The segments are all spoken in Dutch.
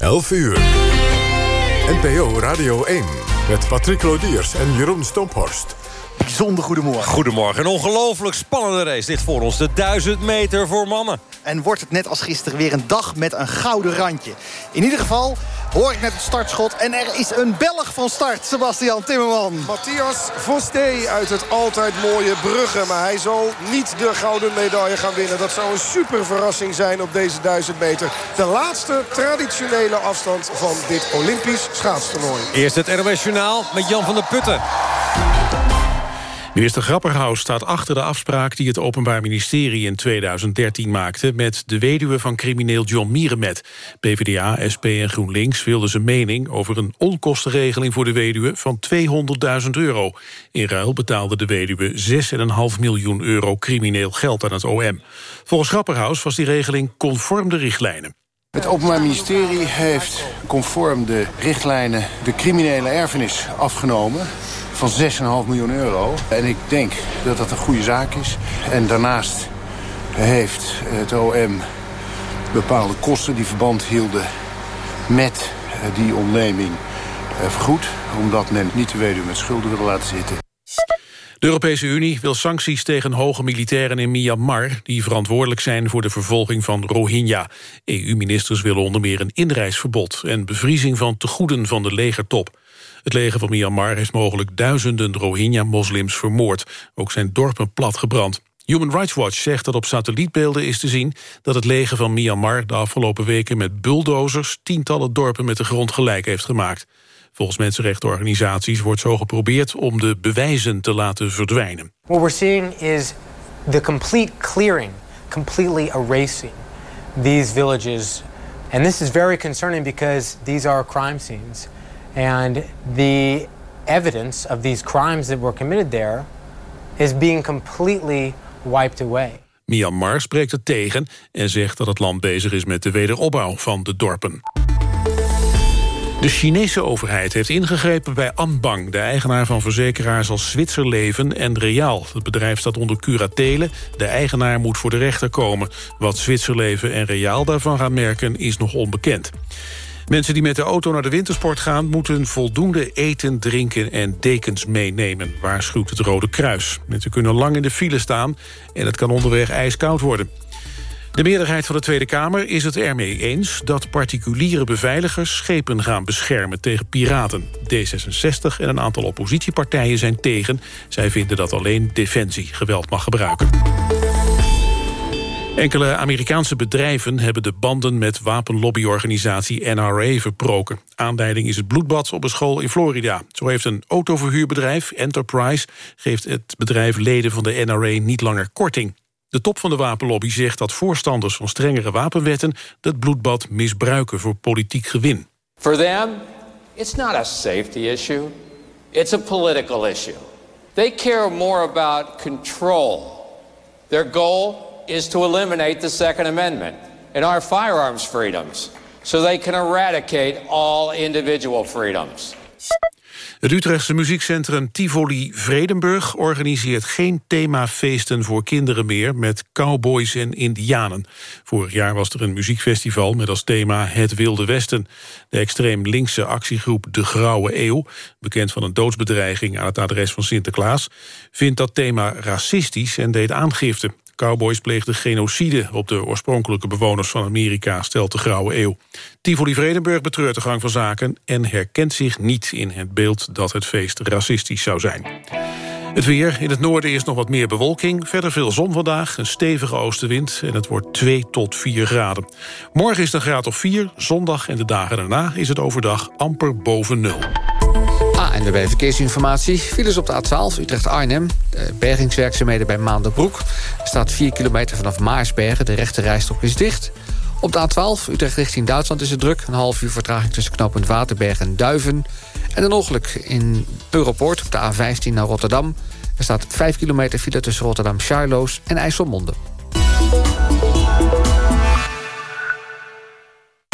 11 uur. NPO Radio 1 met Patrick Lodiers en Jeroen Stomphorst. Bijzonder goedemorgen. Goedemorgen. Een ongelooflijk spannende race. Dit voor ons de 1000 meter voor mannen. En wordt het net als gisteren weer een dag met een gouden randje. In ieder geval hoor ik net het startschot. En er is een Belg van start, Sebastian Timmerman. Matthias Vosté uit het altijd mooie Brugge. Maar hij zal niet de gouden medaille gaan winnen. Dat zou een super verrassing zijn op deze 1000 meter. De laatste traditionele afstand van dit Olympisch schaatstoernooi. Eerst het NOS Journaal met Jan van der Putten. Minister Grapperhaus staat achter de afspraak die het Openbaar Ministerie in 2013 maakte met de weduwe van crimineel John Mierenmet. PvdA, SP en GroenLinks wilden zijn mening over een onkostenregeling voor de weduwe van 200.000 euro. In ruil betaalde de weduwe 6,5 miljoen euro crimineel geld aan het OM. Volgens Grapperhaus was die regeling conform de richtlijnen. Het Openbaar Ministerie heeft conform de richtlijnen de criminele erfenis afgenomen van 6,5 miljoen euro. En ik denk dat dat een goede zaak is. En daarnaast heeft het OM bepaalde kosten die verband hielden met eh, die ontneming eh, vergoed. Omdat men niet de weduwe met schulden wil laten zitten. De Europese Unie wil sancties tegen hoge militairen in Myanmar... die verantwoordelijk zijn voor de vervolging van Rohingya. EU-ministers willen onder meer een inreisverbod... en bevriezing van tegoeden van de legertop. Het leger van Myanmar heeft mogelijk duizenden Rohingya-moslims vermoord. Ook zijn dorpen platgebrand. Human Rights Watch zegt dat op satellietbeelden is te zien... dat het leger van Myanmar de afgelopen weken met bulldozers... tientallen dorpen met de grond gelijk heeft gemaakt. Volgens mensenrechtenorganisaties wordt zo geprobeerd... om de bewijzen te laten verdwijnen. What we're seeing is the complete clearing, completely erasing these villages. And this is very concerning because these are crime scenes. And the evidence of these crimes that were committed there is being completely wiped away. Myanmar spreekt het tegen en zegt dat het land bezig is met de wederopbouw van de dorpen. De Chinese overheid heeft ingegrepen bij Anbang... de eigenaar van verzekeraars als Zwitserleven en Reaal. Het bedrijf staat onder curatele. De eigenaar moet voor de rechter komen. Wat Zwitserleven en Reaal daarvan gaan merken is nog onbekend. Mensen die met de auto naar de wintersport gaan... moeten voldoende eten, drinken en dekens meenemen, waarschuwt het Rode Kruis. Mensen kunnen lang in de file staan en het kan onderweg ijskoud worden. De meerderheid van de Tweede Kamer is het ermee eens... dat particuliere beveiligers schepen gaan beschermen tegen piraten. D66 en een aantal oppositiepartijen zijn tegen. Zij vinden dat alleen Defensie geweld mag gebruiken. Enkele Amerikaanse bedrijven hebben de banden met wapenlobbyorganisatie NRA verbroken. Aanleiding is het bloedbad op een school in Florida. Zo heeft een autoverhuurbedrijf, Enterprise, geeft het bedrijf leden van de NRA niet langer korting. De top van de wapenlobby zegt dat voorstanders van strengere wapenwetten dat bloedbad misbruiken voor politiek gewin. For them, it's not a safety issue. It's a political issue. They care more about control. Their goal is to eliminate the Second Amendment and our firearms freedoms so they can eradicate all individual freedoms. Het Utrechtse muziekcentrum Tivoli Vredenburg organiseert geen themafeesten voor kinderen meer met cowboys en indianen. Vorig jaar was er een muziekfestival met als thema Het Wilde Westen. De extreem linkse actiegroep De Grauwe Eeuw, bekend van een doodsbedreiging aan het adres van Sinterklaas, vindt dat thema racistisch en deed aangifte. Cowboys pleegden genocide op de oorspronkelijke bewoners van Amerika, stelt de Grauwe Eeuw. Tivoli Vredenburg betreurt de gang van zaken en herkent zich niet in het beeld dat het feest racistisch zou zijn. Het weer. In het noorden is nog wat meer bewolking. Verder veel zon vandaag, een stevige oostenwind... en het wordt 2 tot 4 graden. Morgen is het een graad of 4. Zondag en de dagen daarna is het overdag amper boven nul. De verkeersinformatie. Files op de A12 Utrecht-Arnhem. Bergingswerkzaamheden bij Maandenbroek. Staat 4 kilometer vanaf Maarsbergen. De rechte rijstok is dicht. Op de A12 Utrecht richting Duitsland is het druk. Een half uur vertraging tussen knooppunt Waterberg en Duiven. En een ongeluk in Europoort op de A15 naar Rotterdam. Er staat 5 kilometer file tussen Rotterdam-Charloes en IJsselmonde.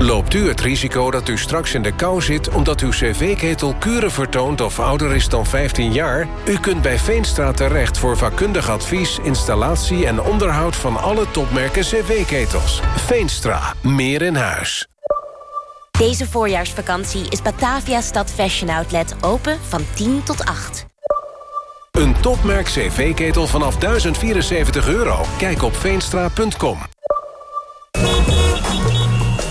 Loopt u het risico dat u straks in de kou zit... omdat uw cv-ketel kuren vertoont of ouder is dan 15 jaar? U kunt bij Veenstra terecht voor vakkundig advies... installatie en onderhoud van alle topmerken cv-ketels. Veenstra, meer in huis. Deze voorjaarsvakantie is Batavia Stad Fashion Outlet open van 10 tot 8. Een topmerk cv-ketel vanaf 1074 euro. Kijk op veenstra.com.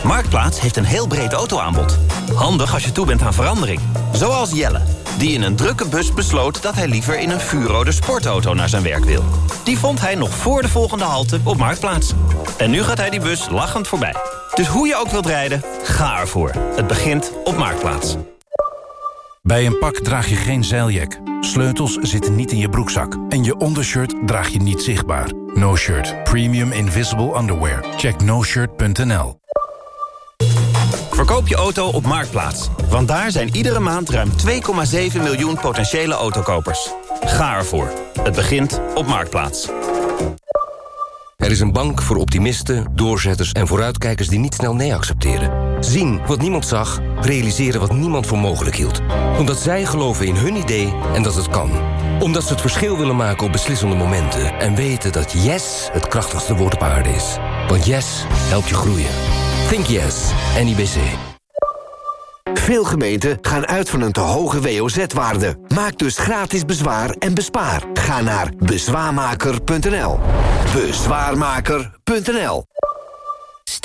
Marktplaats heeft een heel breed autoaanbod. Handig als je toe bent aan verandering. Zoals Jelle, die in een drukke bus besloot... dat hij liever in een vuurrode sportauto naar zijn werk wil. Die vond hij nog voor de volgende halte op Marktplaats. En nu gaat hij die bus lachend voorbij. Dus hoe je ook wilt rijden, ga ervoor. Het begint op Marktplaats. Bij een pak draag je geen zeiljak. Sleutels zitten niet in je broekzak. En je ondershirt draag je niet zichtbaar. No Shirt. Premium Invisible Underwear. Check noshirt.nl Verkoop je auto op Marktplaats. Want daar zijn iedere maand ruim 2,7 miljoen potentiële autokopers. Ga ervoor. Het begint op Marktplaats. Er is een bank voor optimisten, doorzetters en vooruitkijkers die niet snel nee accepteren. Zien wat niemand zag, realiseren wat niemand voor mogelijk hield. Omdat zij geloven in hun idee en dat het kan. Omdat ze het verschil willen maken op beslissende momenten. En weten dat yes het krachtigste woord op aarde is. Want yes helpt je groeien. Think yes, NIBC. Veel gemeenten gaan uit van een te hoge WOZ-waarde. Maak dus gratis bezwaar en bespaar. Ga naar bezwaarmaker.nl. Bezwaarmaker.nl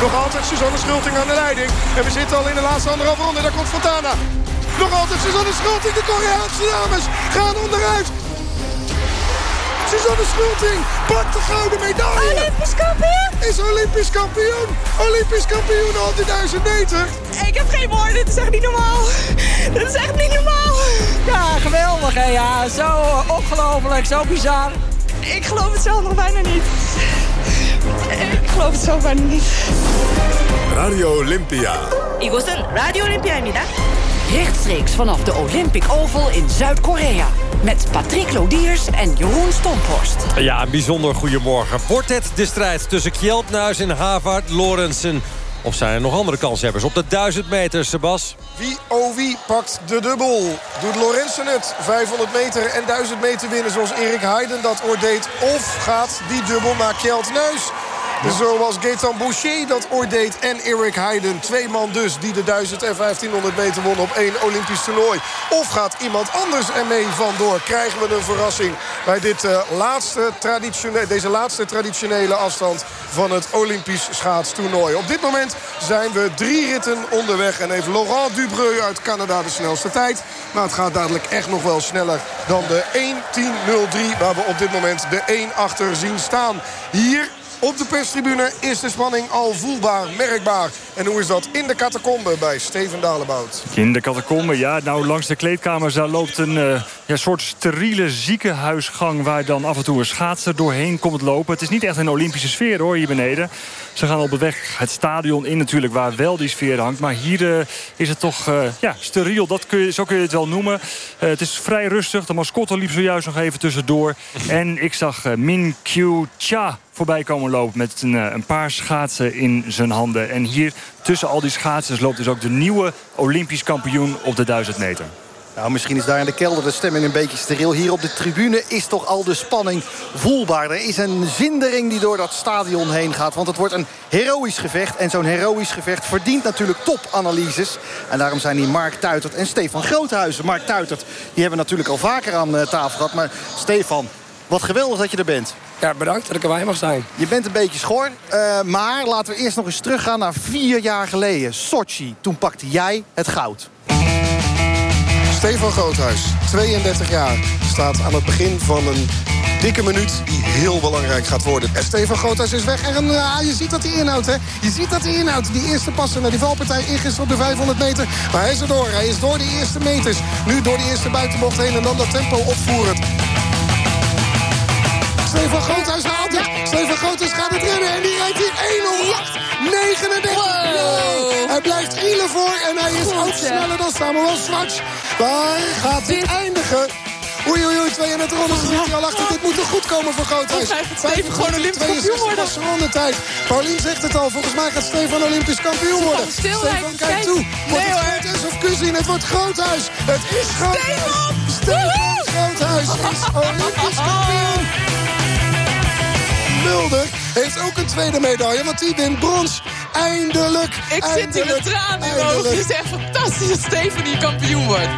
Nog altijd Suzanne Schulting aan de leiding. En we zitten al in de laatste anderhalve ronde. Daar komt Fontana. Nog altijd Suzanne Schulting. De Koreaanse dames gaan onderuit. Suzanne Schulting pakt de gouden medaille. Olympisch kampioen. Is Olympisch kampioen. Olympisch kampioen al die duizend meter. Ik heb geen woorden. Dit is echt niet normaal. Dit is echt niet normaal. Ja, geweldig hè. Ja, zo ongelooflijk, zo bizar. Ik geloof het zelf nog bijna niet. Ik geloof het zelf bijna niet. Radio Olympia. 이곳은 라디오 올림피아입니다. Rechtstreeks vanaf de Olympic Oval in Zuid-Korea. Met Patrick Lodiers en Jeroen Stomphorst. Ja, een bijzonder goedemorgen. Wordt het de strijd tussen Kjeldnuis en Havard Lorensen? Of zijn er nog andere kanshebbers op de 1000 meter, Sebas? Wie oh wie pakt de dubbel? Doet Lorenzen het 500 meter en 1000 meter winnen zoals Erik Heiden dat ooit deed? Of gaat die dubbel naar Kjeld Nuis? Zoals Gaetan Boucher dat ooit deed en Eric Heiden. Twee man dus die de 1000 en 1500 meter won op één Olympisch toernooi. Of gaat iemand anders ermee vandoor? Krijgen we een verrassing bij dit, uh, laatste traditionele, deze laatste traditionele afstand van het Olympisch schaatstoernooi. Op dit moment zijn we drie ritten onderweg. En heeft Laurent Dubreuil uit Canada de snelste tijd. Maar het gaat dadelijk echt nog wel sneller dan de 1.10.03... waar we op dit moment de 1 achter zien staan. Hier op de perstribune is de spanning al voelbaar, merkbaar. En hoe is dat in de catacombe bij Steven Dalebout? In de catacombe, ja, nou langs de kleedkamers daar loopt een uh, ja, soort steriele ziekenhuisgang... waar dan af en toe een schaatser doorheen komt lopen. Het is niet echt een Olympische sfeer hoor, hier beneden. Ze gaan op de weg het stadion in natuurlijk, waar wel die sfeer hangt. Maar hier uh, is het toch uh, ja, steriel, dat kun je, zo kun je het wel noemen. het is vrij rustig, de mascotte liep zojuist nog even tussendoor. en ik zag Min Kyu Cha voorbij komen lopen met een, een, paar schaatsen in zijn handen. En hier tussen al die schaatsers loopt dus ook de nieuwe Olympisch kampioen op de 1000 meter. Nou, misschien is daar in de kelder de stemming een beetje steriel. Hier op de tribune is toch al de spanning voelbaar. Er is een zindering die door dat stadion heen gaat. Want het wordt een heroïsch gevecht. En zo'n heroïsch gevecht verdient natuurlijk topanalyses. En daarom zijn hier Mark Tuitert en Stefan Groothuizen. Mark Tuitert, die hebben natuurlijk al vaker aan tafel gehad. Maar Stefan, wat geweldig dat je er bent. Ja, bedankt dat ik erbij mag zijn. Je bent een beetje schor. Uh, maar laten we eerst nog eens teruggaan naar vier jaar geleden. Sochi. Toen pakte jij het goud. Stefan Groothuis, 32 jaar, staat aan het begin van een dikke minuut die heel belangrijk gaat worden. En Stefan Groothuis is weg. En uh, je ziet dat hij inhoudt, hè? Je ziet dat hij inhoudt. Die eerste passen naar die valpartij ingisteren op de 500 meter. Maar hij is er door. Hij is door de eerste meters. Nu door de eerste buitenbocht heen en dan dat tempo opvoerend. Stefan Groothuis haalt het. Stefan Groothuis gaat het rennen en die rijdt hier 108. 39. Wow. Hij blijft ielen voor en hij is ook sneller dan Samuel Schwartz. Waar gaat dit eindigen? Oei, oei, oei, 32 ronden zit hij al achter. Dit moet er goed komen voor Groothuis. Stefan gewoon Olympisch kampioen worden. rondetijd. Paulien zegt het al. Volgens mij gaat Stefan Olympisch kampioen worden. Stefan, kijk toe. Wordt het Groothuis of Kuzin? Het wordt Groothuis. Het is Groothuis. Stefan Groothuis is Olympisch kampioen. Mulder heeft ook een tweede medaille, want die wint brons. Eindelijk, Ik eindelijk, zit in de tranen in mijn ogen. Het is echt fantastisch dat Stefan hier kampioen wordt.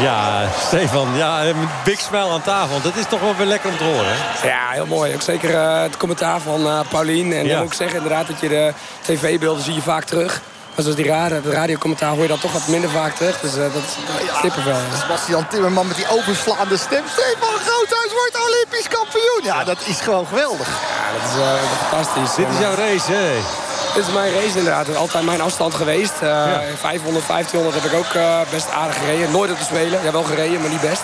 Ja, Stefan, ja, een big smile aan tafel. Dat is toch wel weer lekker om te horen, hè? Ja, heel mooi. Ook zeker uh, het commentaar van uh, Paulien. En Ja. dan moet ik zeggen inderdaad dat je de tv-beelden zie je vaak terug. Maar zoals die radio, het radiocommentaar hoor je dat toch wat minder vaak terug. Dus uh, dat is kippenvel. Ja. Sebastian Timmerman met die overslaande stem. Stefan Groothuis wordt Olympisch kampioen. Ja, dat is gewoon geweldig. Ja, dat is uh, fantastisch. Dit is jouw race, hè? Dit is mijn race inderdaad. Altijd mijn afstand geweest. Uh, Ja. 500, 1500 heb ik ook uh, best aardig gereden. Nooit op de Spelen. Ja, wel gereden, maar niet best.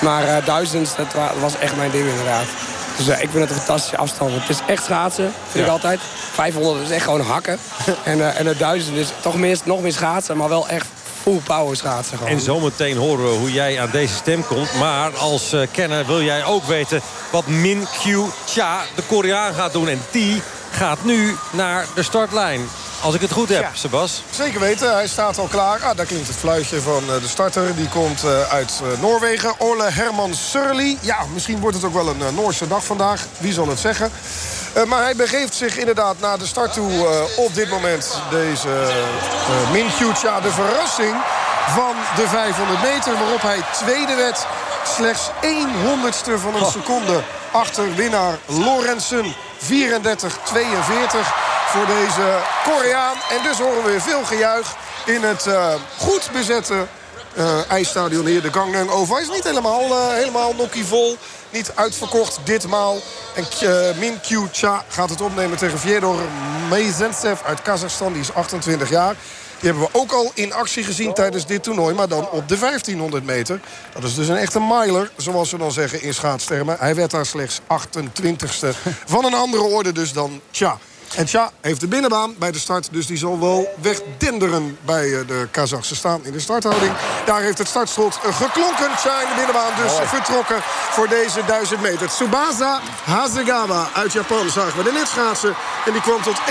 Maar uh, duizend, dat wa- was echt mijn ding inderdaad. Dus uh, ik vind het een fantastische afstand. Het is echt schaatsen, vind Ja. ik altijd. 500 is echt gewoon hakken. en, uh, en het duizend is toch meer, nog meer schaatsen, maar wel echt full power schaatsen. Gewoon. En zometeen horen we hoe jij aan deze stem komt. Maar als eh, kenner wil jij ook weten wat Min Kyu Cha, de Koreaan, gaat doen. En die gaat nu naar de startlijn. Als ik het goed heb, Sebas. Zeker weten, hij staat al klaar. Ah, daar klinkt het fluitje van eh, de starter. Die komt eh, uit eh, Noorwegen. Ole Herman Surly. Ja, misschien wordt het ook wel een Noorse dag vandaag. Wie zal het zeggen? Eh, maar hij begeeft zich inderdaad naar de start toe eh, op dit moment. Deze uh, Min de verrassing van de 500 meter. Waarop hij tweede werd. Slechts 1 honderdste van een seconde achter winnaar Lorenzen. 34-42 voor deze Koreaan. En dus horen we weer veel gejuich in het uh, goed bezette uh, ijsstadion hier. De Gangnam Oval is niet helemaal, uh, helemaal vol. Niet uitverkocht ditmaal. En uh, Min Kyu Cha gaat het opnemen tegen Fyodor Mezentsev uit Kazachstan. Die is 28 jaar. Die hebben we ook al in actie gezien tijdens dit toernooi. Maar dan op de 1500 meter. Dat is dus een echte miler, zoals we dan zeggen in schaatstermen. Hij werd daar slechts 28ste. Van een andere orde dus dan Cha. En Tja heeft de binnenbaan bij de start. Dus die zal wel wegdenderen bij eh, de Kazachse staan in de starthouding. Daar heeft het startslot eh, geklonken. Tja in de binnenbaan dus vertrokken voor deze 1000 meter. Tsubasa Hasegawa uit Japan zagen we de net schaatsen. En die kwam tot 1.09.83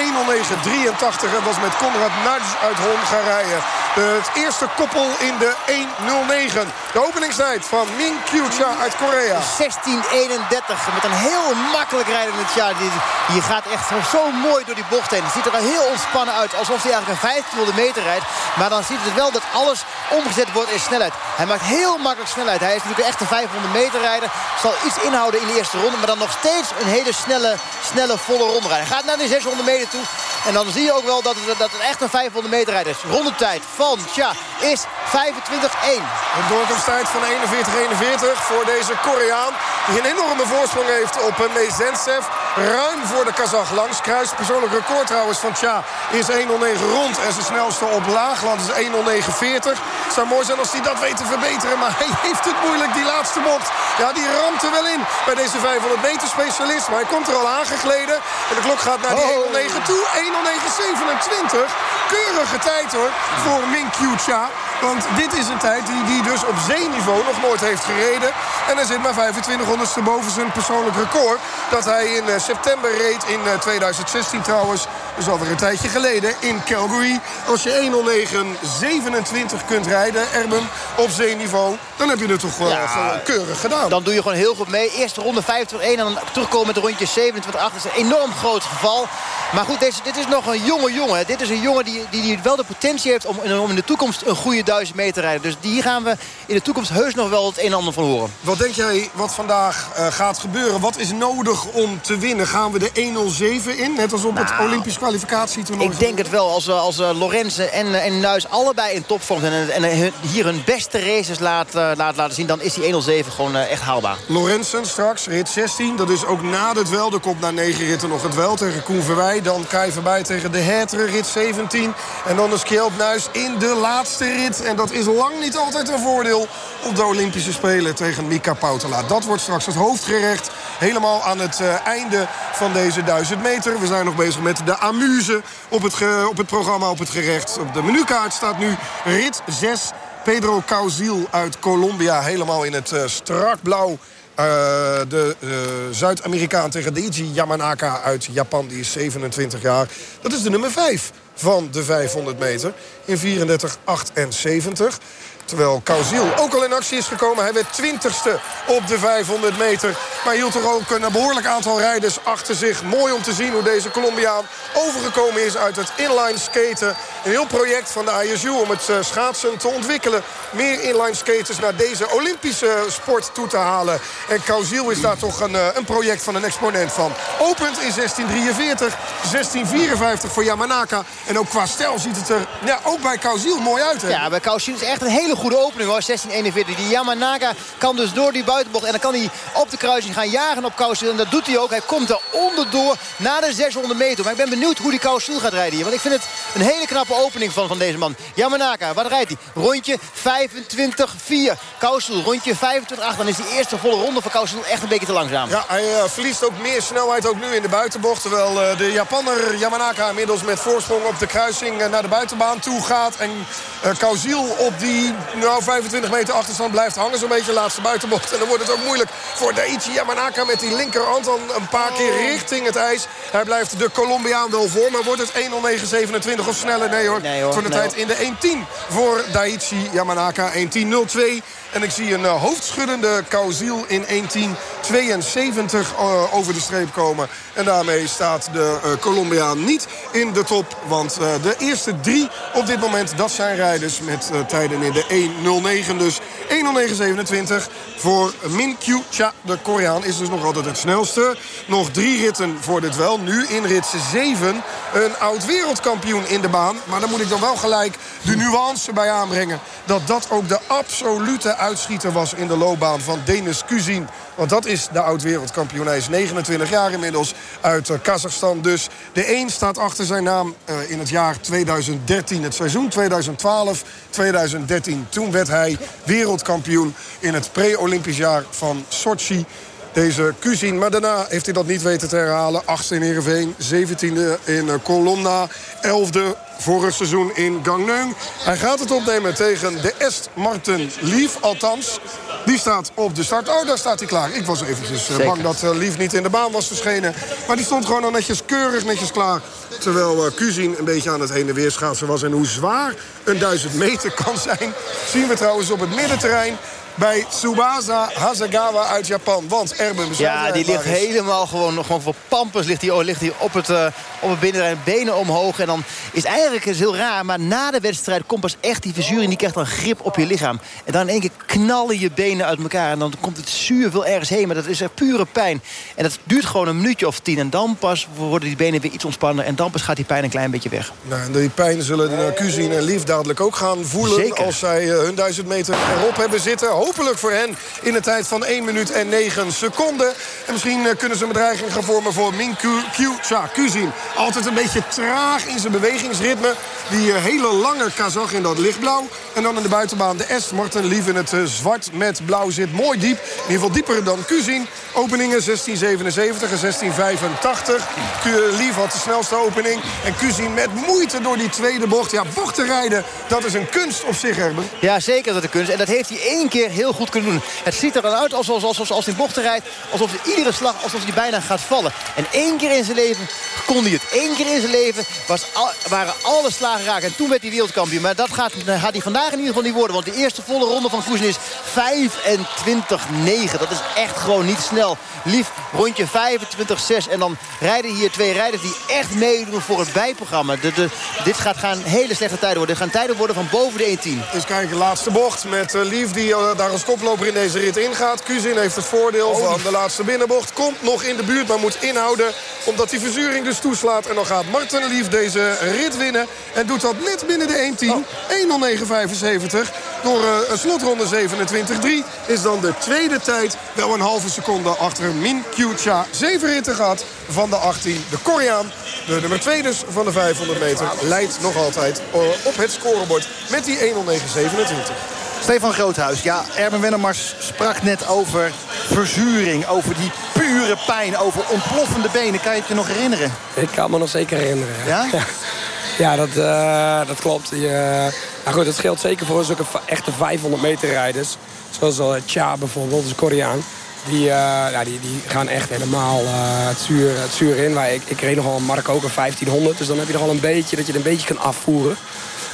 en was met Konrad Nagy uit Hongarije. Het eerste koppel in de 1.09. De openingstijd van Min Kyu-cha uit Korea. 16.31 met een heel makkelijk rijdende Tja. Die, die gaat echt zo mooi door die bocht heen. Het ziet er heel ontspannen uit. Alsof hij eigenlijk een 1500 meter rijdt. Maar dan ziet het wel dat alles omgezet wordt in snelheid. Hij maakt heel makkelijk snelheid. Hij is natuurlijk een echte 500 meter rijder. Zal iets inhouden in de eerste ronde. Maar dan nog steeds een hele snelle, snelle volle ronde rijden. Hij gaat naar de 600 meter toe. En dan zie je ook wel dat het, dat echt een 500 meter rijder is. Rondetijd van Tja is 25-1. Een doorkomsttijd van 41-41 voor deze Koreaan. Die een enorme voorsprong heeft op Mezentsev. Ruim voor de Kazach langs. Kruist persoonlijk record trouwens van Tja is 1.09 rond. En zijn snelste op Laagland is 1.09.40. Het zou mooi zijn als hij dat weet te verbeteren. Maar hij heeft het moeilijk, die laatste bocht. Ja, die ramt er wel in bij deze 500 meter specialist. Maar hij komt er al aangegleden. En de klok gaat naar die 1.09 toe. 1.09.27. Keurige tijd hoor voor Min Kyu Cha. Want dit is een tijd die hij dus op zeeniveau nog nooit heeft gereden. En hij zit maar 25 honderdste boven zijn persoonlijk record. Dat hij in uh, september reed in uh, 2016 trouwens. Dus alweer een tijdje geleden in Calgary. Als je 1.09.27 kunt rijden, Erben, op zeeniveau... dan heb je het toch wel ja, keurig gedaan. Dan doe je gewoon heel goed mee. Eerste ronde 25-1 en dan terugkomen met rondje 27-8. Dat is een enorm groot geval. Maar goed, deze, dit is nog een jonge jongen. Dit is een jongen die, die, die wel de potentie heeft om, om in de toekomst een goede 1000 meter rijden. Dus die gaan we in de toekomst heus nog wel het een en ander van horen. Wat denk jij wat vandaag uh, gaat gebeuren? Wat is nodig om te winnen? Gaan we de 107 in? Net als op nou, het Olympisch kwalificatietoernooi? Ik denk het wel. Als, als uh, Lorenzen en, en Nuis allebei in topvorm zijn... en, en hier hun beste races laat, laat laten zien... dan is die 107 gewoon echt haalbaar. Lorenzen straks, rit 16. Dat is ook na het wel. Er komt na 9 ritten nog het wel tegen Koen Verwij. Dan Kai voorbij tegen de Hertre, rit 17. En dan is Kjeld Nuis in de laatste rit. En dat is lang niet altijd een voordeel op de Olympische Spelen tegen Mika Poutela. Dat wordt straks het hoofdgerecht. Helemaal aan het uh, van deze 1000 meter. We zijn nog bezig met de amuse op het, op het programma, op het gerecht. Op de menukaart staat nu rit 6. Pedro Cauzil uit Colombia. Helemaal in het uh, strak blauw. Uh, de uh, Zuid-Amerikaan tegen Deiji Yamanaka uit Japan. Die is 27 jaar. Dat is de nummer 5 van de 500 meter. In 34,78. Terwijl Cauzil ook al in actie is gekomen. Hij werd 20ste op de 500 meter. Maar hield er ook een behoorlijk aantal rijders achter zich. Mooi om te zien hoe deze Colombiaan overgekomen is uit het inline skaten. Een heel project van de ISU om het schaatsen te ontwikkelen. Meer inline skaters naar deze Olympische sport toe te halen. En Cauzil is daar toch een, een project van een exponent van. Opent in 1643, 1654 voor Yamanaka. En ook qua stijl ziet het er ja, ook bij Cauzil mooi uit. Hè? Ja, bij Cauzil is echt een hele goede opening hoor. 1641. Die Yamanaka kan dus door die buitenbocht. En dan kan hij op de kruising gaan jagen op Cauzil. En dat doet hij ook. Hij komt er onderdoor na de 600 meter. Maar ik ben benieuwd hoe die Cauzil gaat rijden hier. Want ik vind het een hele knappe opening van, van deze man. Yamanaka, wat rijdt hij? Rondje 25-4. Cauzil, rondje 25-8. Dan is die eerste volle ronde voor Cauzil echt een beetje te langzaam. Ja, hij uh, verliest ook meer snelheid ook nu in de buitenbocht. Terwijl uh, de Japanner Yamanaka inmiddels met voorsprong op de kruising uh, naar de buitenbaan toe gaat. En Cauzil op die nou, 25 meter achterstand blijft hangen. Zo'n beetje laatste buitenbocht. En dan wordt het ook moeilijk voor Daichi Yamanaka met die linkerhand dan een paar keer richting het ijs. Hij blijft de Colombiaan wel voor. Maar wordt het 1.09.27 of sneller? Nee hoor. Nee, hoor. Voor de Nee, tijd in de 1.10 voor Daichi Yamanaka. 1.10.02. En ik zie een uh, hoofdschuddende Cauzil in 1.10.72 uh, over de streep komen. En daarmee staat de uh, Colombiaan niet in de top. Want de eerste drie op dit moment, dat zijn rijders met tijden in de 1.09. Dus 1.09.27 voor Min Kyu Cha, de Koreaan, is dus nog altijd het snelste. Nog drie ritten voor dit wel. Nu in rit 7 een oud-wereldkampioen in de baan. Maar dan moet ik dan wel gelijk de nuance bij aanbrengen. Dat dat ook de absolute uitschieter was in de loopbaan van Denis Kuzin. Want dat is de oud-wereldkampioen. Hij is 29 jaar inmiddels uit uh, Kazachstan. Dus de 1 staat achter zijn naam uh, in het jaar 2013. Het seizoen 2012-2013. Toen werd hij wereldkampioen in het pre-Olympisch jaar van Sochi deze Kuzin. Maar daarna heeft hij dat niet weten te herhalen. 8e in Heerenveen, 17e in Colonna, 11e vorig seizoen in Gangneung. Hij gaat het opnemen tegen de Est Martin Lief. Althans, die staat op de start. Oh, daar staat hij klaar. Ik was eventjes uh, bang dat uh, Lief niet in de baan was verschenen. Maar die stond gewoon al netjes, keurig netjes klaar. Terwijl Kuzin een beetje aan het heen en weer schaatsen was. En hoe zwaar een duizend meter kan zijn... zien we trouwens op het middenterrein bij Tsubasa Hasegawa uit Japan. Want Erben Ja, die ligt helemaal gewoon, gewoon voor pampers ligt hij ligt die op, het, uh, op het binnenterrein. Benen omhoog. En dan is eigenlijk is heel raar. Maar na de wedstrijd komt pas echt die verzuring. Die krijgt dan grip op je lichaam. En dan in één keer knallen je benen uit elkaar. En dan komt het zuur veel ergens heen. Maar dat is er pure pijn. En dat duurt gewoon een minuutje of tien. En dan pas worden die benen weer iets ontspannen. En dan pas gaat die pijn een klein beetje weg. Nou, en die pijn zullen de Kuzin en Lief dadelijk ook gaan voelen. Zeker. Als zij uh, hun duizend meter erop hebben zitten. Hopelijk voor hen in een tijd van 1 minuut en 9 seconden. En misschien uh, kunnen ze een bedreiging gaan vormen voor Min Kyu-cha Kuzin. Altijd een beetje traag in zijn bewegingsritme. Die uh, hele lange Kazach in dat lichtblauw. En dan in de buitenbaan de Est. Martin Lief in het uh, zwart met blauw zit mooi diep. In ieder geval dieper dan Kuzin. Openingen 1677 en 1685. Lief had de snelste opening. En Kuzin met moeite door die tweede bocht. Ja, bochten rijden, dat is een kunst op zich. Ja, zeker dat een kunst. En dat heeft hij één keer heel goed kunnen doen. Het ziet er dan uit alsof, alsof, als hij bochten rijdt... alsof hij iedere slag alsof hij bijna gaat vallen. En één keer in zijn leven kon hij het. Eén keer in zijn leven was al, waren alle slagen raak. En toen werd hij wereldkampioen. Maar dat gaat, gaat hij vandaag in ieder geval niet worden. Want de eerste volle ronde van Koesen is 25-9. Dat is echt gewoon niet snel. Lief rondje 25-6. En dan rijden hier twee rijders die echt meedoen doen voor het bijprogramma. Dit gaat gaan hele slechte tijden worden. Dit gaan tijden worden van boven de 1.10. Eens kijken, laatste bocht met uh, Lief die uh, daar als koploper in deze rit ingaat. Kuzin heeft het voordeel van de laatste binnenbocht. Komt nog in de buurt, maar moet inhouden omdat die verzuring dus toeslaat. En dan gaat Martin Lief deze rit winnen. En doet dat net binnen de 1.10. Oh. 1.09.75. Door uh, een slotronde 27.3 is dan de tweede tijd wel een halve seconde achter Min Kyu Cha. Zeven ritten gaat van de 18. De Koreaan, de nummer 2 dus van de 500 meter, leidt nog altijd op het scorebord met die 1.09.27. Stefan Groothuis, ja, Erben Wennemars sprak net over verzuring, over die pure pijn, over ontploffende benen. Kan je het je nog herinneren? Ik kan me nog zeker herinneren. Ja? Ja, ja dat, uh, dat klopt. Je, nou goed, dat scheelt zeker voor zulke echte 500 meter rijders. Zoals uh, Cha bijvoorbeeld, dus Koreaan. Die, uh, ja, die, die gaan echt helemaal het, zuur, het zuur in. Maar ik, ik reed nogal een Mark ook een 1500. Dus dan heb je nog wel een beetje dat je het een beetje kan afvoeren.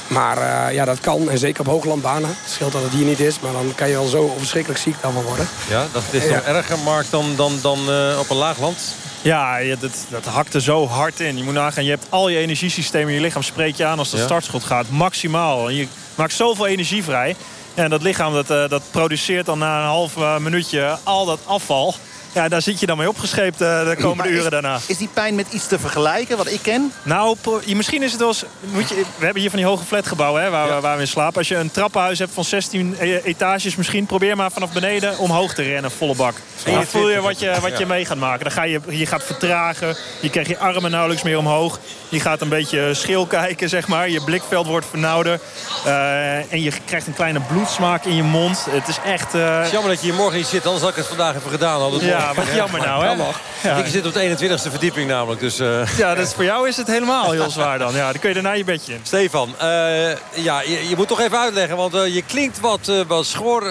Maar uh, ja, dat kan. En zeker op hooglandbanen. Het scheelt dat het hier niet is. Maar dan kan je wel zo verschrikkelijk ziek daarvan worden. Ja, dat is toch erger, Mark, dan, dan, dan uh, op een laagland? Ja, dat, dat hakt er zo hard in. Je moet nagaan, je hebt al je energiesystemen in je lichaam. Spreek je aan als de ja. startschot gaat. Maximaal. En je maakt zoveel energie vrij. En dat lichaam dat, uh, dat produceert dan na een half minuutje al dat afval. Ja, daar zit je dan mee opgescheept uh, de komende uren daarna. Is die pijn met iets te vergelijken, wat ik ken? Nou, misschien is het wel eens... Moet je, we hebben hier van die hoge flatgebouwen hè, waar, ja. waar we in slapen. Als je een trappenhuis hebt van 16 etages misschien... probeer maar vanaf beneden omhoog te rennen, volle bak. En dan voel je wat je, wat je mee gaat maken. Dan ga je, je gaat vertragen. Je krijgt je armen nauwelijks meer omhoog. Je gaat een beetje schil kijken, zeg maar. Je blikveld wordt vernauwder. Uh, en je krijgt een kleine bloedsmaak in je mond. Het is echt... Uh... Het is jammer dat je hier morgen niet zit, anders had ik het vandaag even gedaan. Had het ja, wat jammer nou, hè? Ja. Ik zit op de 21ste verdieping namelijk. Dus, uh... Ja, dus voor jou is het helemaal heel zwaar dan. Ja, dan kun je daarna je bedje in. Stefan, uh, ja, je, je, moet toch even uitleggen. Want uh, je klinkt wat, wat schor.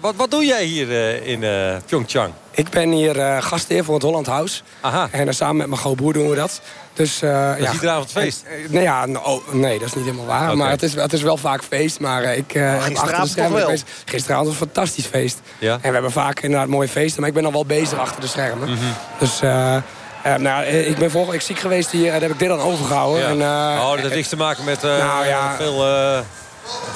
wat, wat doe jij hier in Pyeongchang? Ik ben hier gastheer voor het Holland House. Aha. En dan samen met mijn grootbroer doen we dat. Dus, uh, dat ja. is iedere avond feest? Uh, nee, ja, no, nee, dat is niet helemaal waar. Okay. Maar het is, het is wel vaak feest. Maar uh, ik uh, heb achter de schermen feest. Gisteravond was een fantastisch feest. Ja? En we hebben vaak inderdaad mooie feesten. Maar ik ben al wel bezig achter de schermen. Mm -hmm. Dus... nou, ik ben vorige week ziek geweest hier. Daar heb ik dit dan overgehouden. Ja. En, oh, dat heeft niks te maken met nou, ja, veel...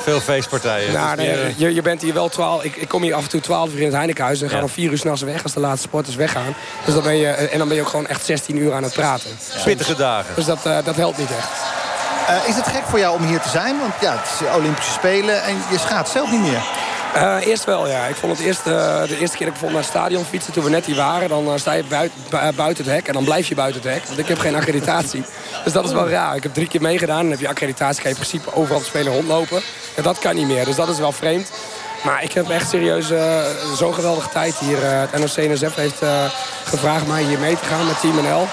Veel feestpartijen. Nou, nee, meer... je, je, bent hier wel 12. Ik, ik kom hier af en toe 12 uur in het Heinekenhuis. En ga ja. dan 4 uur s'nachts weg als de laatste sporters weggaan. Dus dan ben je, en dan ben je ook gewoon echt 16 uur aan het praten. Ja. Pittige dagen. Dus dat, uh, dat helpt niet echt. Uh, is het gek voor jou om hier te zijn? Want ja, het is Olympische Spelen en je schaat zelf niet meer. Uh, eerst wel, ja. Ik vond het eerst, uh, de eerste keer dat ik naar het stadion fietsen... toen we net hier waren, dan uh, sta je buiten, het hek... en dan blijf je buiten het hek, want ik heb geen accreditatie. Dus dat is wel raar. Ik heb drie keer meegedaan. Dan heb je accreditatie, kan je in principe overal te spelen rondlopen. Ja, dat kan niet meer, dus dat is wel vreemd. Maar ik heb echt serieus zo'n geweldige tijd hier. het NOC-NSF heeft gevraagd mij hier mee te gaan met Team NL.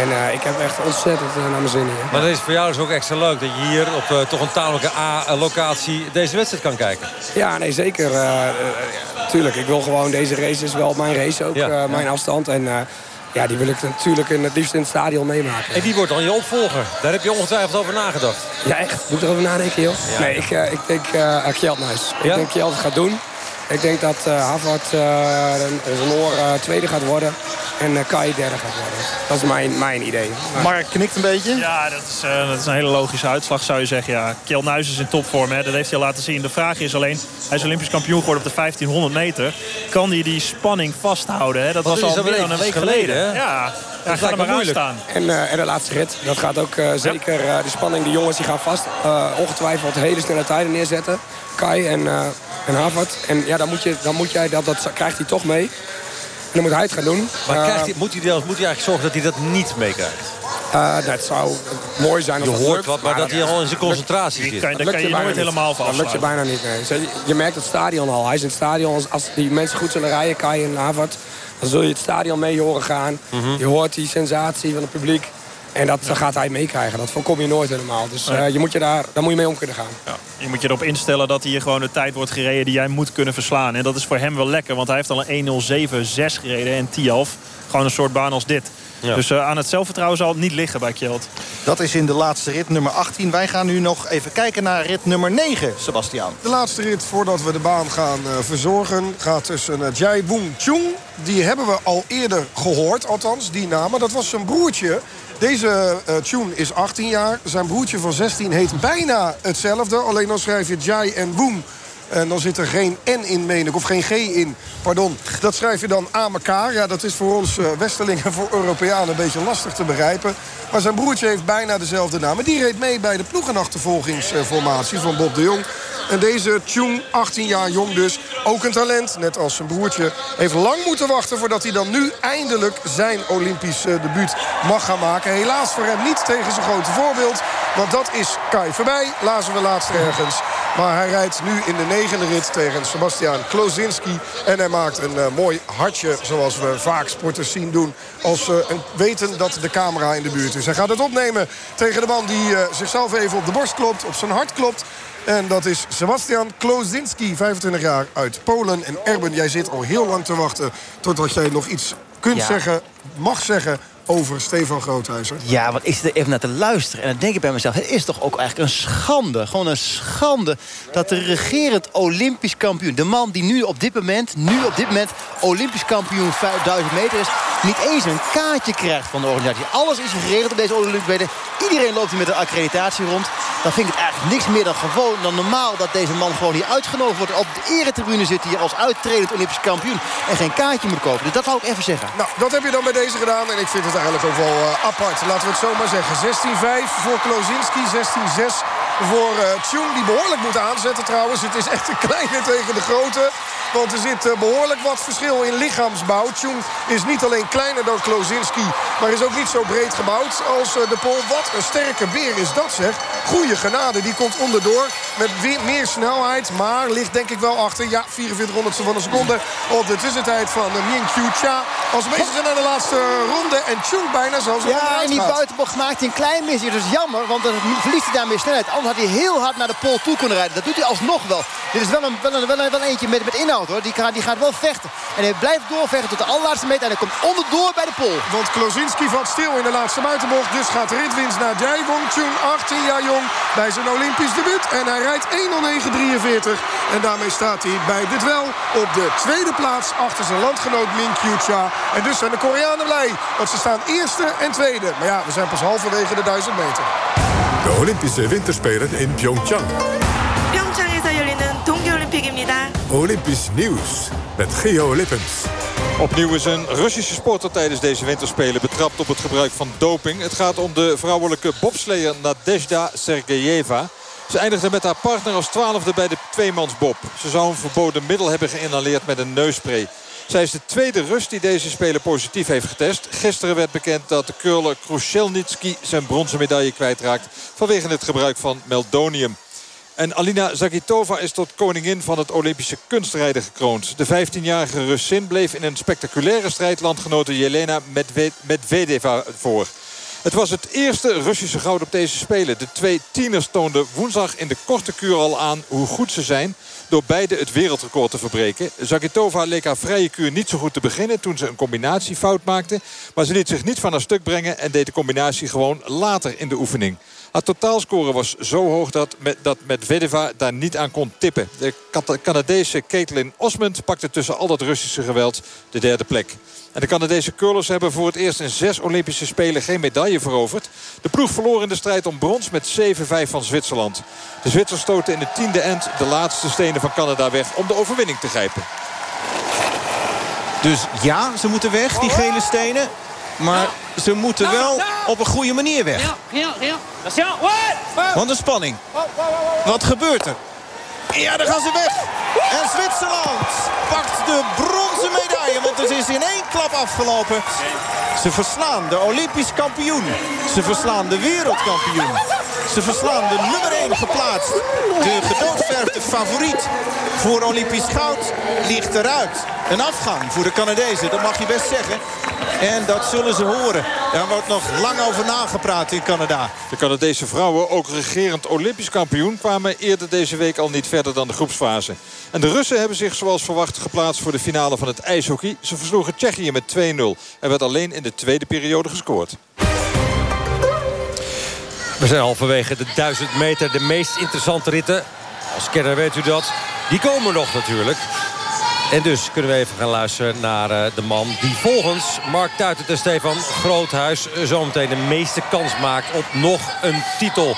En uh, ik heb echt ontzettend uh, naar mijn zin hier. Maar dat is voor jou dus ook extra leuk dat je hier op uh, toch een tamelijke A-locatie deze wedstrijd kan kijken. Ja, nee, zeker. tuurlijk, ik wil gewoon, deze race is wel mijn race ook, ja. mijn afstand. En ja, die wil ik natuurlijk in het liefst in het stadion meemaken. En die wordt dan je opvolger. Daar heb je ongetwijfeld over nagedacht. Ja, echt? Moet ik erover nadenken, joh? Ja. Nee, ik, ik denk uh, Kjeldnuis. Ik denk Kjeld gaat doen. Ik denk dat uh, Havard uh, uh, tweede gaat worden. En uh, Kai derde gaat worden. Dat is mijn, mijn idee. Maar... Mark knikt een beetje. Ja, dat is, uh, dat is een hele logische uitslag zou je zeggen. Ja, Kjell Nuis is in topvorm. Hè. Dat heeft hij al laten zien. De vraag is alleen, hij is Olympisch kampioen geworden op de 1500 meter. Kan hij die spanning vasthouden? Hè? Dat Wat was al meer dan een week geleden. geleden ja, ja ga er maar aan staan. En, uh, en de laatste rit. Dat gaat ook uh, zeker de spanning. De jongens die gaan vast ongetwijfeld hele snelle tijden neerzetten. Kai en, en Havard. En ja, dan moet, je, dan moet jij, dat, dat krijgt hij toch mee. En dan moet hij het gaan doen. Maar uh, krijgt hij, moet, hij, moet hij eigenlijk zorgen dat hij dat niet meekrijgt? Uh, dat zou mooi zijn. Je of hoort lukt, wat, maar, maar dat hij al in zijn concentratie zit. Daar kan je, je nooit helemaal van Dat lukt je bijna niet. Nee. Je merkt het stadion al. Hij is in het stadion. Als, als die mensen goed zullen rijden, Kai en Havard... dan zul je het stadion mee horen gaan. Mm -hmm. Je hoort die sensatie van het publiek. En dat gaat hij meekrijgen. Dat voorkom je nooit helemaal. Dus uh, je moet je daar, daar moet je mee om kunnen gaan. Ja. Je moet je erop instellen dat hier gewoon de tijd wordt gereden die jij moet kunnen verslaan. En dat is voor hem wel lekker. Want hij heeft al een 1.07.6 gereden en Tialf. Gewoon een soort baan als dit. Ja. Dus uh, aan het zelfvertrouwen zal het niet liggen bij Kjeld. Dat is in de laatste rit nummer 18. Wij gaan nu nog even kijken naar rit nummer 9, Sebastian. De laatste rit voordat we de baan gaan uh, verzorgen... gaat tussen uh, Jai Woong Chung. Die hebben we al eerder gehoord, althans, die naam. Maar dat was zijn broertje Deze uh, Tune is 18 jaar. Zijn broertje van 16 heet bijna hetzelfde. Alleen dan schrijf je Jai en Woem. En dan zit er geen N in, meen ik. Of geen G in, pardon. Dat schrijf je dan aan elkaar. Ja, dat is voor ons uh, Westerlingen, voor Europeanen... een beetje lastig te begrijpen. Maar zijn broertje heeft bijna dezelfde naam. En die reed mee bij de ploegenachtervolgingsformatie van Bob de Jong. En deze Tjung, 18 jaar jong dus, ook een talent. Net als zijn broertje. Heeft lang moeten wachten voordat hij dan nu eindelijk zijn Olympisch uh, debuut mag gaan maken. Helaas voor hem niet tegen zijn grote voorbeeld. Want dat is Kai voorbij, lazen we laatst ergens. Maar hij rijdt nu in de negende rit tegen Sebastian Klozinski. En hij maakt een uh, mooi hartje, zoals we vaak sporters zien doen... als ze uh, weten dat de camera in de buurt is. Hij gaat het opnemen tegen de man die uh, zichzelf even op de borst klopt, op zijn hart klopt... En dat is Sebastian Klozinski, 25 jaar uit Polen. En Erben, jij zit al heel lang te wachten... totdat jij nog iets kunt Ja. zeggen, mag zeggen over Stefan Groothuizer. Ja, want ik zit er even naar te luisteren. En dan denk ik bij mezelf, het is toch ook eigenlijk een schande. Gewoon een schande dat de regerend Olympisch kampioen... de man die nu op dit moment, nu op dit moment... Olympisch kampioen 5000 meter is... niet eens een kaartje krijgt van de organisatie. Alles is geregeld op deze Olympische Spelen. Iedereen loopt hier met een accreditatie rond. Dan vind ik het eigenlijk niks meer dan gewoon dan normaal... dat deze man gewoon hier uitgenodigd wordt. Op de eretribune zit hier als uittredend Olympisch kampioen... en geen kaartje moet kopen. Dus dat wou ik even zeggen. Nou, dat heb je dan bij deze gedaan. En ik vind het eigenlijk ook wel eh, apart. Laten we het zo maar zeggen. 16-5 voor Klozinski. 16-6 voor eh Tjung. Die behoorlijk moet aanzetten trouwens. Het is echt een kleine tegen de grote. Want er zit eh, behoorlijk wat verschil in lichaamsbouw. Tjung is niet alleen kleiner dan Klozinski. Maar is ook niet zo breed gebouwd als eh, de Pool. Wat een sterke beer is dat zeg. Goeie genade. Die komt onderdoor met meer snelheid. Maar ligt denk ik wel achter. Ja, 44 honderdste van een seconde. Op de tussentijd van uh, Ming Qiu Cha. Als we bezig zijn naar de laatste ronde. En Tjung bijna zelfs Ja, en die buitenbocht maakt hij een klein misje. Dat is jammer, want dan verliest hij daarmee snelheid. Anders had hij heel hard naar de pol toe kunnen rijden. Dat doet hij alsnog wel. Dit is wel een, wel een, wel een, wel een eentje met, met inhoud hoor. Die gaat, die gaat wel vechten. En hij blijft doorvechten tot de allerlaatste meter. En hij komt onderdoor bij de pol. Want Klozinski valt stil in de laatste buitenbocht. Dus gaat de ritwinst naar Jai Wong Chun, 18 jaar jong, bij zijn Olympisch debuut. En hij rijdt 1.09.43. En daarmee staat hij bij dit wel op de tweede plaats achter zijn landgenoot Min Kyu Cha. En dus zijn de Koreanen blij, want ze staan eerste en tweede. Maar ja, we zijn pas halverwege de 1000 meter. De Olympische Winterspelen in Pyeongchang. 평창에서 열리는 동계올림픽입니다. Olympisch nieuws met Geo Lippens. Opnieuw is een Russische sporter tijdens deze winterspelen betrapt op het gebruik van doping. Het gaat om de vrouwelijke bobsleer Nadezhda Sergejeva. Ze eindigde met haar partner als twaalfde bij de tweemansbob. Ze zou een verboden middel hebben geïnhaleerd met een neusspray. Zij is de tweede Rus die deze Spelen positief heeft getest. Gisteren werd bekend dat de curler Krushelnitski zijn bronzen medaille kwijtraakt... vanwege het gebruik van meldonium. En Alina Zagitova is tot koningin van het Olympische kunstrijden gekroond. De 15-jarige Russin bleef in een spectaculaire strijd landgenote Jelena Medved- Medvedeva voor. Het was het eerste Russische goud op deze Spelen. De twee tieners toonden woensdag in de korte kuur al aan hoe goed ze zijn... door beide het wereldrecord te verbreken. Zagitova leek haar vrije kuur niet zo goed te beginnen... toen ze een combinatiefout maakte. Maar ze liet zich niet van haar stuk brengen... en deed de combinatie gewoon later in de oefening. Haar totaalscore was zo hoog dat, met, dat Medvedeva daar niet aan kon tippen. De Canadese Caitlin Osmond pakte tussen al dat Russische geweld de derde plek. En de Canadese curlers hebben voor het eerst in zes Olympische Spelen geen medaille veroverd. De ploeg verloor in de strijd om brons met 7-5 van Zwitserland. De Zwitsers stoten in de tiende end de laatste stenen van Canada weg om de overwinning te grijpen. Dus ja, ze moeten weg, die gele stenen. Maar ze moeten wel op een goede manier weg. Want de spanning. Wat gebeurt er? Ja, daar gaan ze weg. En Zwitserland pakt de bronzen medaille. Want het is in één klap afgelopen. Ze verslaan de Olympisch kampioen. Ze verslaan de wereldkampioen. Ze verslaan de nummer 1 geplaatst. De gedoodverfde favoriet voor Olympisch goud ligt eruit. Een afgang voor de Canadezen, dat mag je best zeggen. En dat zullen ze horen. Daar wordt nog lang over nagepraat in Canada. De Canadese vrouwen, ook regerend Olympisch kampioen... kwamen eerder deze week al niet verder dan de groepsfase. En de Russen hebben zich zoals verwacht geplaatst voor de finale van het ijshockey. Ze versloegen Tsjechië met 2-0. Er werd alleen in de tweede periode gescoord. We zijn halverwege de 1000 meter. De meest interessante ritten. Als kenner weet u dat. Die komen nog natuurlijk. En dus kunnen we even gaan luisteren naar uh, de man die volgens Mark Tuitert en Stefan Groothuis... zometeen de meeste kans maakt op nog een titel.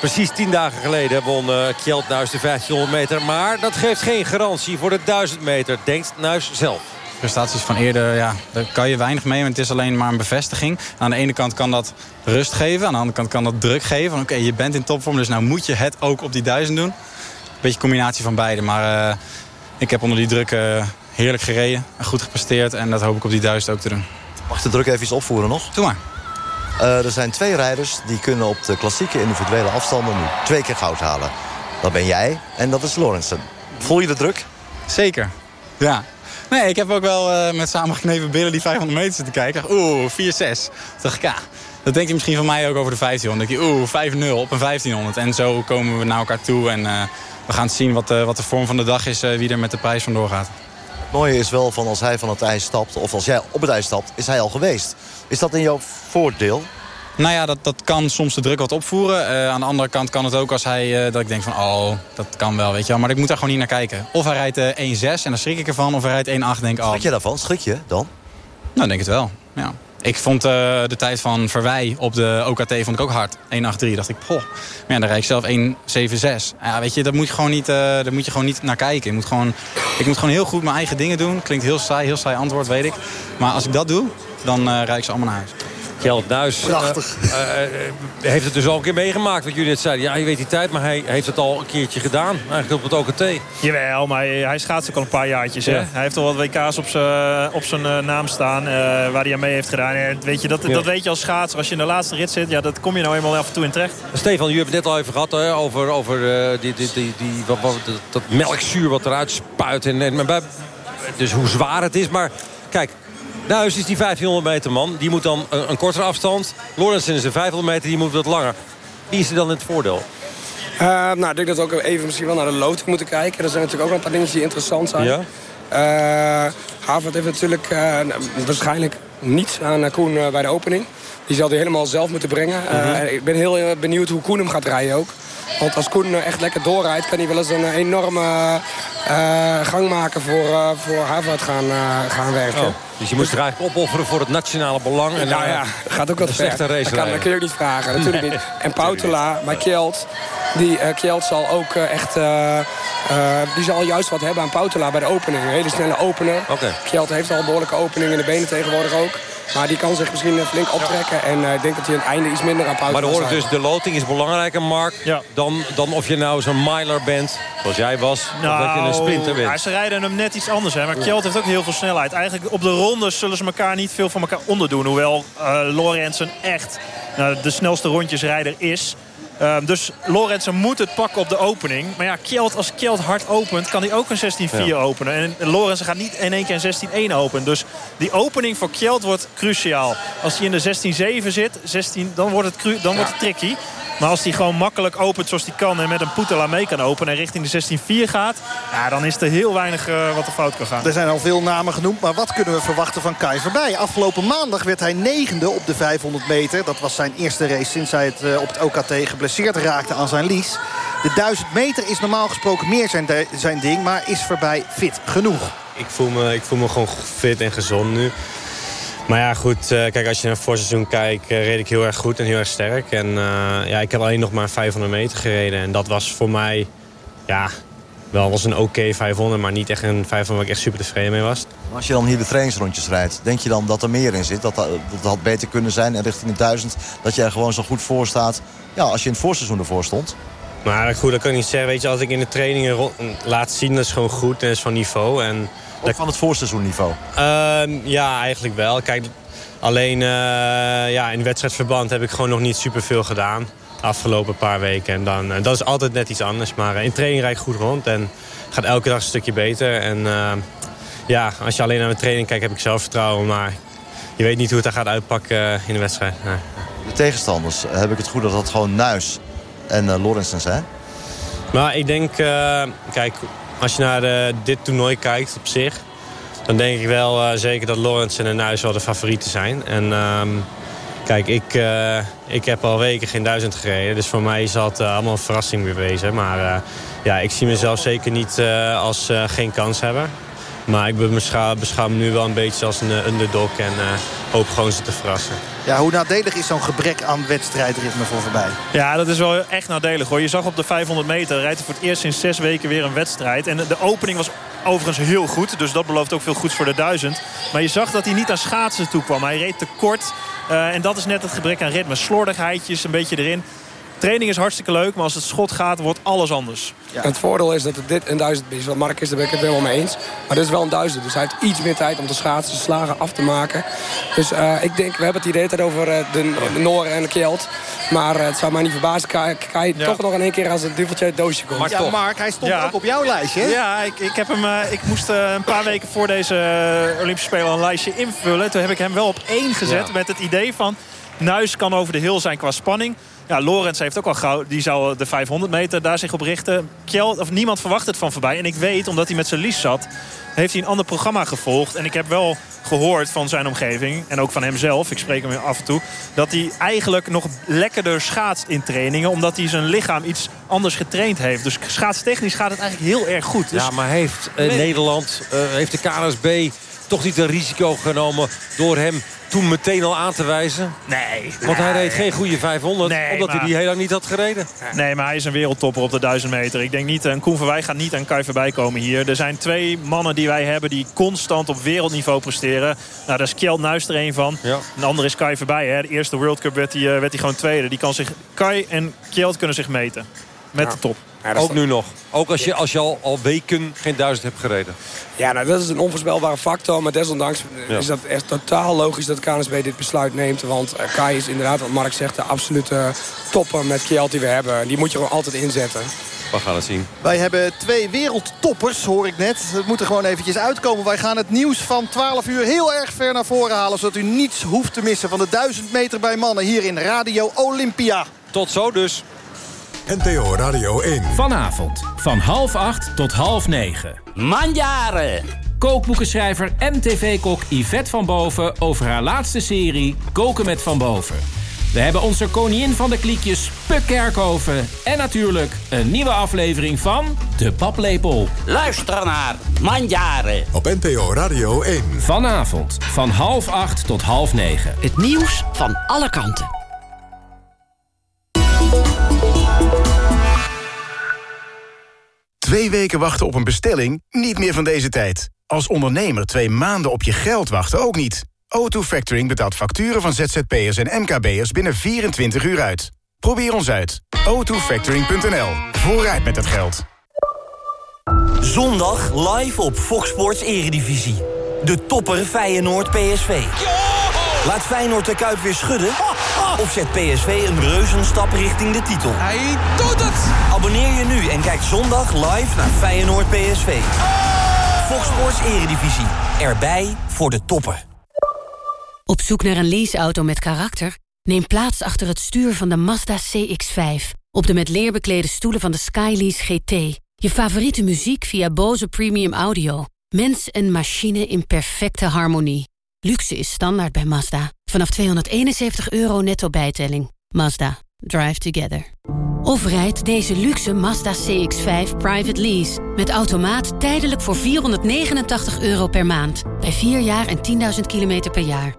Precies tien dagen geleden won uh, Kjeld Nuis de 1500 meter. Maar dat geeft geen garantie voor de 1000 meter, denkt Nuis zelf prestaties van eerder, ja, daar kan je weinig mee. Want het is alleen maar een bevestiging. Aan de ene kant kan dat rust geven. Aan de andere kant kan dat druk geven. Oké, je bent in topvorm, dus nou moet je het ook op die duizend doen. Beetje combinatie van beide. Maar ik heb onder die druk uh, heerlijk gereden. Goed gepresteerd. En dat hoop ik op die duizend ook te doen. Mag ik de druk even iets opvoeren nog? Doe maar. Uh, er zijn twee rijders die kunnen op de klassieke individuele afstanden nu twee keer goud halen. Dat ben jij en dat is Lorenzen. Voel je de druk? Zeker, ja. Nee, ik heb ook wel uh, met samengeknepen billen die 500 meter zitten kijken. Oeh, 4-6. Toen dacht ik, ja, dat denkt hij misschien van mij ook over de 1500. Dan denk je, oeh, 5-0 op een 1500. En zo komen we naar elkaar toe en uh, we gaan zien wat, uh, wat de vorm van de dag is... wie er met de prijs vandoor gaat. Het mooie is wel van als hij van het ijs stapt, of als jij op het ijs stapt, is hij al geweest. Is dat in jouw voordeel? Nou ja, dat, dat kan soms de druk wat opvoeren. Uh, aan de andere kant kan het ook als hij, uh, dat ik denk van, oh, dat kan wel, weet je wel. Maar ik moet daar gewoon niet naar kijken. Of hij rijdt uh, 1-6 en dan schrik ik ervan. Of hij rijdt 1-8 denk ik, oh. Schrik je daarvan? Schrik je dan? Nou, denk het wel, ja. Ik vond uh, de tijd van Verwij op de OKT vond ik ook hard. 1-8-3. Dacht ik, poh. Maar ja, dan rijd ik zelf 1-7-6. Ja, weet je, dat moet je, gewoon niet, uh, daar moet je gewoon niet naar kijken. Ik moet, gewoon, ik moet gewoon heel goed mijn eigen dingen doen. Klinkt heel saai, heel saai antwoord, weet ik. Maar als ik dat doe, dan uh, rijd ik ze allemaal naar huis. Kjeld Nuis Prachtig. Uh, uh, heeft het dus al een keer meegemaakt. Wat jullie net zeiden. Ja, je weet die tijd, maar hij heeft het al een keertje gedaan. Eigenlijk op het OKT. Jawel, maar hij schaatst ook al een paar jaartjes. Ja. Hè? Hij heeft al wat WK's op zijn op zijn uh, naam staan. waar hij aan mee heeft gedaan. En weet je, dat, ja. dat weet je als schaatser. Als je in de laatste rit zit, ja, dat kom je nou eenmaal af en toe in terecht. Stefan, jullie hebben het net al even gehad hè, over, over die, die, die, die, wat, wat, dat, dat melkzuur wat eruit spuit. En, en, dus hoe zwaar het is. Maar kijk, Nuis is die 1500 meter man. Die moet dan een, een kortere afstand. Lorenzen is de 500 meter, die moet wat langer. Wie is er dan in het voordeel? Uh, nou, ik denk dat we ook even misschien wel naar de loting moeten kijken. Er zijn natuurlijk ook een paar dingen die interessant zijn. Ja? Uh, Havert heeft natuurlijk uh, waarschijnlijk niets aan Koen bij de opening. Die zal hij helemaal zelf moeten brengen. -hmm. ik ben heel benieuwd hoe Koen hem gaat rijden ook. Want als Koen echt lekker doorrijdt... kan hij wel eens een enorme uh, gang maken voor, uh, voor Harvard gaan, uh, gaan werken. Oh, dus je moest er eigenlijk opofferen voor het nationale belang. En, nou ja, gaat ook wat ver. Race dat, kan, dat kun je ook niet vragen. Natuurlijk niet. En Pautela, maar Kjeld... Die, Kjeld zal ook echt... die zal juist wat hebben aan Pautela bij de opening. Een hele snelle opener. Okay. Kjeld heeft al een behoorlijke opening in de benen tegenwoordig ook. Maar die kan zich misschien flink optrekken. En uh, ik denk dat hij aan het einde iets minder aan pauze Maar dan hoor ik dus, de loting is belangrijker, Mark. Ja. Dan, dan of je nou zo'n miler bent, zoals jij was. Nou, of dat je een sprinter bent. Ja, ze rijden hem net iets anders. Hè. Maar Kjeld heeft ook heel veel snelheid. Eigenlijk op de rondes zullen ze elkaar niet veel van elkaar onderdoen. Hoewel uh, Lorenzen echt uh, de snelste rondjesrijder is. Uh, dus Lorenzen moet het pakken op de opening. Maar ja, Kjeld, als Kjeld hard opent, kan hij ook een 16-4 ja. openen. En Lorenzen gaat niet in één keer een 16-1 openen. Dus die opening voor Kjeld wordt cruciaal. Als hij in de 16-7 zit, 16, dan, wordt het, dan wordt het tricky. Maar als hij gewoon makkelijk opent zoals hij kan... en met een Poetela mee kan openen en richting de 16-4 gaat... Ja, dan is er heel weinig uh, wat er fout kan gaan. Er zijn al veel namen genoemd, maar wat kunnen we verwachten van Kai Verbij? Afgelopen maandag werd hij negende op de 500 meter. Dat was zijn eerste race sinds hij het uh, op het OKT geblesseerd raakte aan zijn lies. De 1000 meter is normaal gesproken meer zijn, zijn ding, maar is Verbij fit genoeg? Ik voel, me, ik voel me gewoon fit en gezond nu. Maar ja, goed, uh, kijk, als je naar het voorseizoen kijkt... Uh, reed ik heel erg goed en heel erg sterk. En uh, ja, ik heb alleen nog maar 500 meter gereden. En dat was voor mij, ja, wel was een oké okay 500... maar niet echt een 500 waar ik echt super tevreden mee was. Als je dan hier de trainingsrondjes rijdt... denk je dan dat er meer in zit? Dat dat, dat had beter kunnen zijn en richting de 1000... dat je er gewoon zo goed voor staat... ja, als je in het voorseizoen ervoor stond? Maar goed, dat kan ik niet zeggen. Weet je, als ik in de trainingen laat zien... dat is gewoon goed en is van niveau... En, ook van het voorseizoenniveau? Uh, ja, eigenlijk wel. Kijk, alleen uh, ja, in wedstrijdverband heb ik gewoon nog niet superveel gedaan. De afgelopen paar weken. En dan, uh, dat is altijd net iets anders. Maar uh, in training rijd ik goed rond. En gaat elke dag een stukje beter. En ja, als je alleen naar mijn training kijkt heb ik zelfvertrouwen. Maar je weet niet hoe het er gaat uitpakken in de wedstrijd. Nee. De tegenstanders, heb ik het goed dat dat gewoon Nuis en uh, Lorenzen zijn? Maar ik denk, kijk, als je naar de, dit toernooi kijkt op zich... dan denk ik wel uh, zeker dat Lawrence en Nuis wel de favorieten zijn. En um, kijk, ik, uh, ik heb al weken geen duizend gereden. Dus voor mij is dat allemaal een verrassing weer wezen. Maar ja, ik zie mezelf zeker niet als geen kans hebben. Maar ik beschouw, beschouw me nu wel een beetje als een eh, underdog. En eh, hoop gewoon ze te verrassen. Ja, hoe nadelig is zo'n gebrek aan wedstrijdritme voor voorbij? Ja, dat is wel echt nadelig hoor. Je zag op de 500 meter rijdt hij voor het eerst in zes weken weer een wedstrijd. En de opening was overigens heel goed. Dus dat belooft ook veel goeds voor de 1000. Maar je zag dat hij niet aan schaatsen toe kwam. Hij reed te kort. Uh, en dat is net het gebrek aan ritme. Slordigheidjes een beetje erin. Training is hartstikke leuk, maar als het schot gaat, wordt alles anders. Ja. Het voordeel is dat het dit een duizend is. Wat Mark is, daar ben ik het helemaal mee eens. Maar dit is wel een duizend. Dus hij heeft iets meer tijd om de schaatsen, de slagen af te maken. Dus uh, ik denk, we hebben het idee over uh, de, de Noren en de Kjeld. Maar uh, het zou mij niet verbazen. Kan, kan je ja. toch nog in één keer als een duveltje uit het doosje komt. Maar ja, Mark, hij stond ook op jouw lijstje. Ja, ik, ik, heb hem, ik moest een paar weken voor deze Olympische Spelen een lijstje invullen. Toen heb ik hem wel op één gezet met het idee van... Nuis kan over de hill zijn qua spanning. Ja, Lorenz heeft ook al gauw, die zou de 500 meter daar zich op richten. Kjell, of niemand verwacht het van voorbij. En ik weet, omdat hij met zijn lies zat, heeft hij een ander programma gevolgd. En ik heb wel gehoord van zijn omgeving, en ook van hemzelf, ik spreek hem af en toe... dat hij eigenlijk nog lekkerder schaatst in trainingen... omdat hij zijn lichaam iets anders getraind heeft. Dus schaatstechnisch gaat het eigenlijk heel erg goed. Dus ja, maar heeft uh, Nederland, uh, heeft de KNSB toch niet een risico genomen door hem toen meteen al aan te wijzen? Nee. Want hij reed geen goede 500, nee, omdat maar... hij die heel lang niet had gereden. Nee, maar hij is een wereldtopper op de 1000 meter. Ik denk niet, en Koen Verwij gaat niet aan Kai voorbij komen hier. Er zijn twee mannen die wij hebben die constant op wereldniveau presteren. Nou, daar is Kjeld Nuis er een van. Ja. Een andere is Kai voorbij. Hè. De eerste World Cup werd hij, uh, werd hij gewoon tweede. Die kan zich, Kai en Kjeld kunnen zich meten. Met Ja. de top. Ja, dat ook is- nu nog. Ook als je, als je al, al weken geen duizend hebt gereden. Ja, nou, dat is een onvoorspelbare factor. Maar desondanks Ja. is dat echt totaal logisch dat de KNSB dit besluit neemt. Want eh, Kai is inderdaad, wat Mark zegt, de absolute topper met Kjeld die we hebben. Die moet je gewoon altijd inzetten. We gaan het zien. Wij hebben twee wereldtoppers, hoor ik net. Het moet er gewoon eventjes uitkomen. Wij gaan het nieuws van 12 uur heel erg ver naar voren halen... zodat u niets hoeft te missen van de 1000 meter bij mannen... hier in Radio Olympia. Tot zo dus. NPO Radio 1. Vanavond van half acht tot half negen. Manjaren! Kookboekenschrijver en tv-kok Yvette van Boven... over haar laatste serie Koken met Van Boven. We hebben onze koningin van de kliekjes Puk Kerkhoven... en natuurlijk een nieuwe aflevering van De Paplepel. Luister naar Manjaren. Op NPO Radio 1. Vanavond van half acht tot half negen. Het nieuws van alle kanten. Twee weken wachten op een bestelling? Niet meer van deze tijd. Als ondernemer twee maanden op je geld wachten ook niet. O2 Factoring betaalt facturen van ZZP'ers en MKB'ers binnen 24 uur uit. Probeer ons uit. o2factoring.nl. Vooruit met het geld. Zondag live op Fox Sports Eredivisie. De topper Feyenoord PSV. Laat Feyenoord de Kuip weer schudden? Of zet PSV een reuzenstap richting de titel? Hij doet het! Abonneer je nu en kijk zondag live naar Feyenoord PSV. Fox Sports Eredivisie. Erbij voor de toppen. Op zoek naar een leaseauto met karakter? Neem plaats achter het stuur van de Mazda CX-5. Op de met leer beklede stoelen van de Skylease GT. Je favoriete muziek via Bose Premium Audio. Mens en machine in perfecte harmonie. Luxe is standaard bij Mazda. Vanaf 271 euro netto bijtelling. Mazda. Drive together. Of rijd deze luxe Mazda CX-5 private lease. Met automaat tijdelijk voor 489 euro per maand. Bij 4 jaar en 10.000 kilometer per jaar.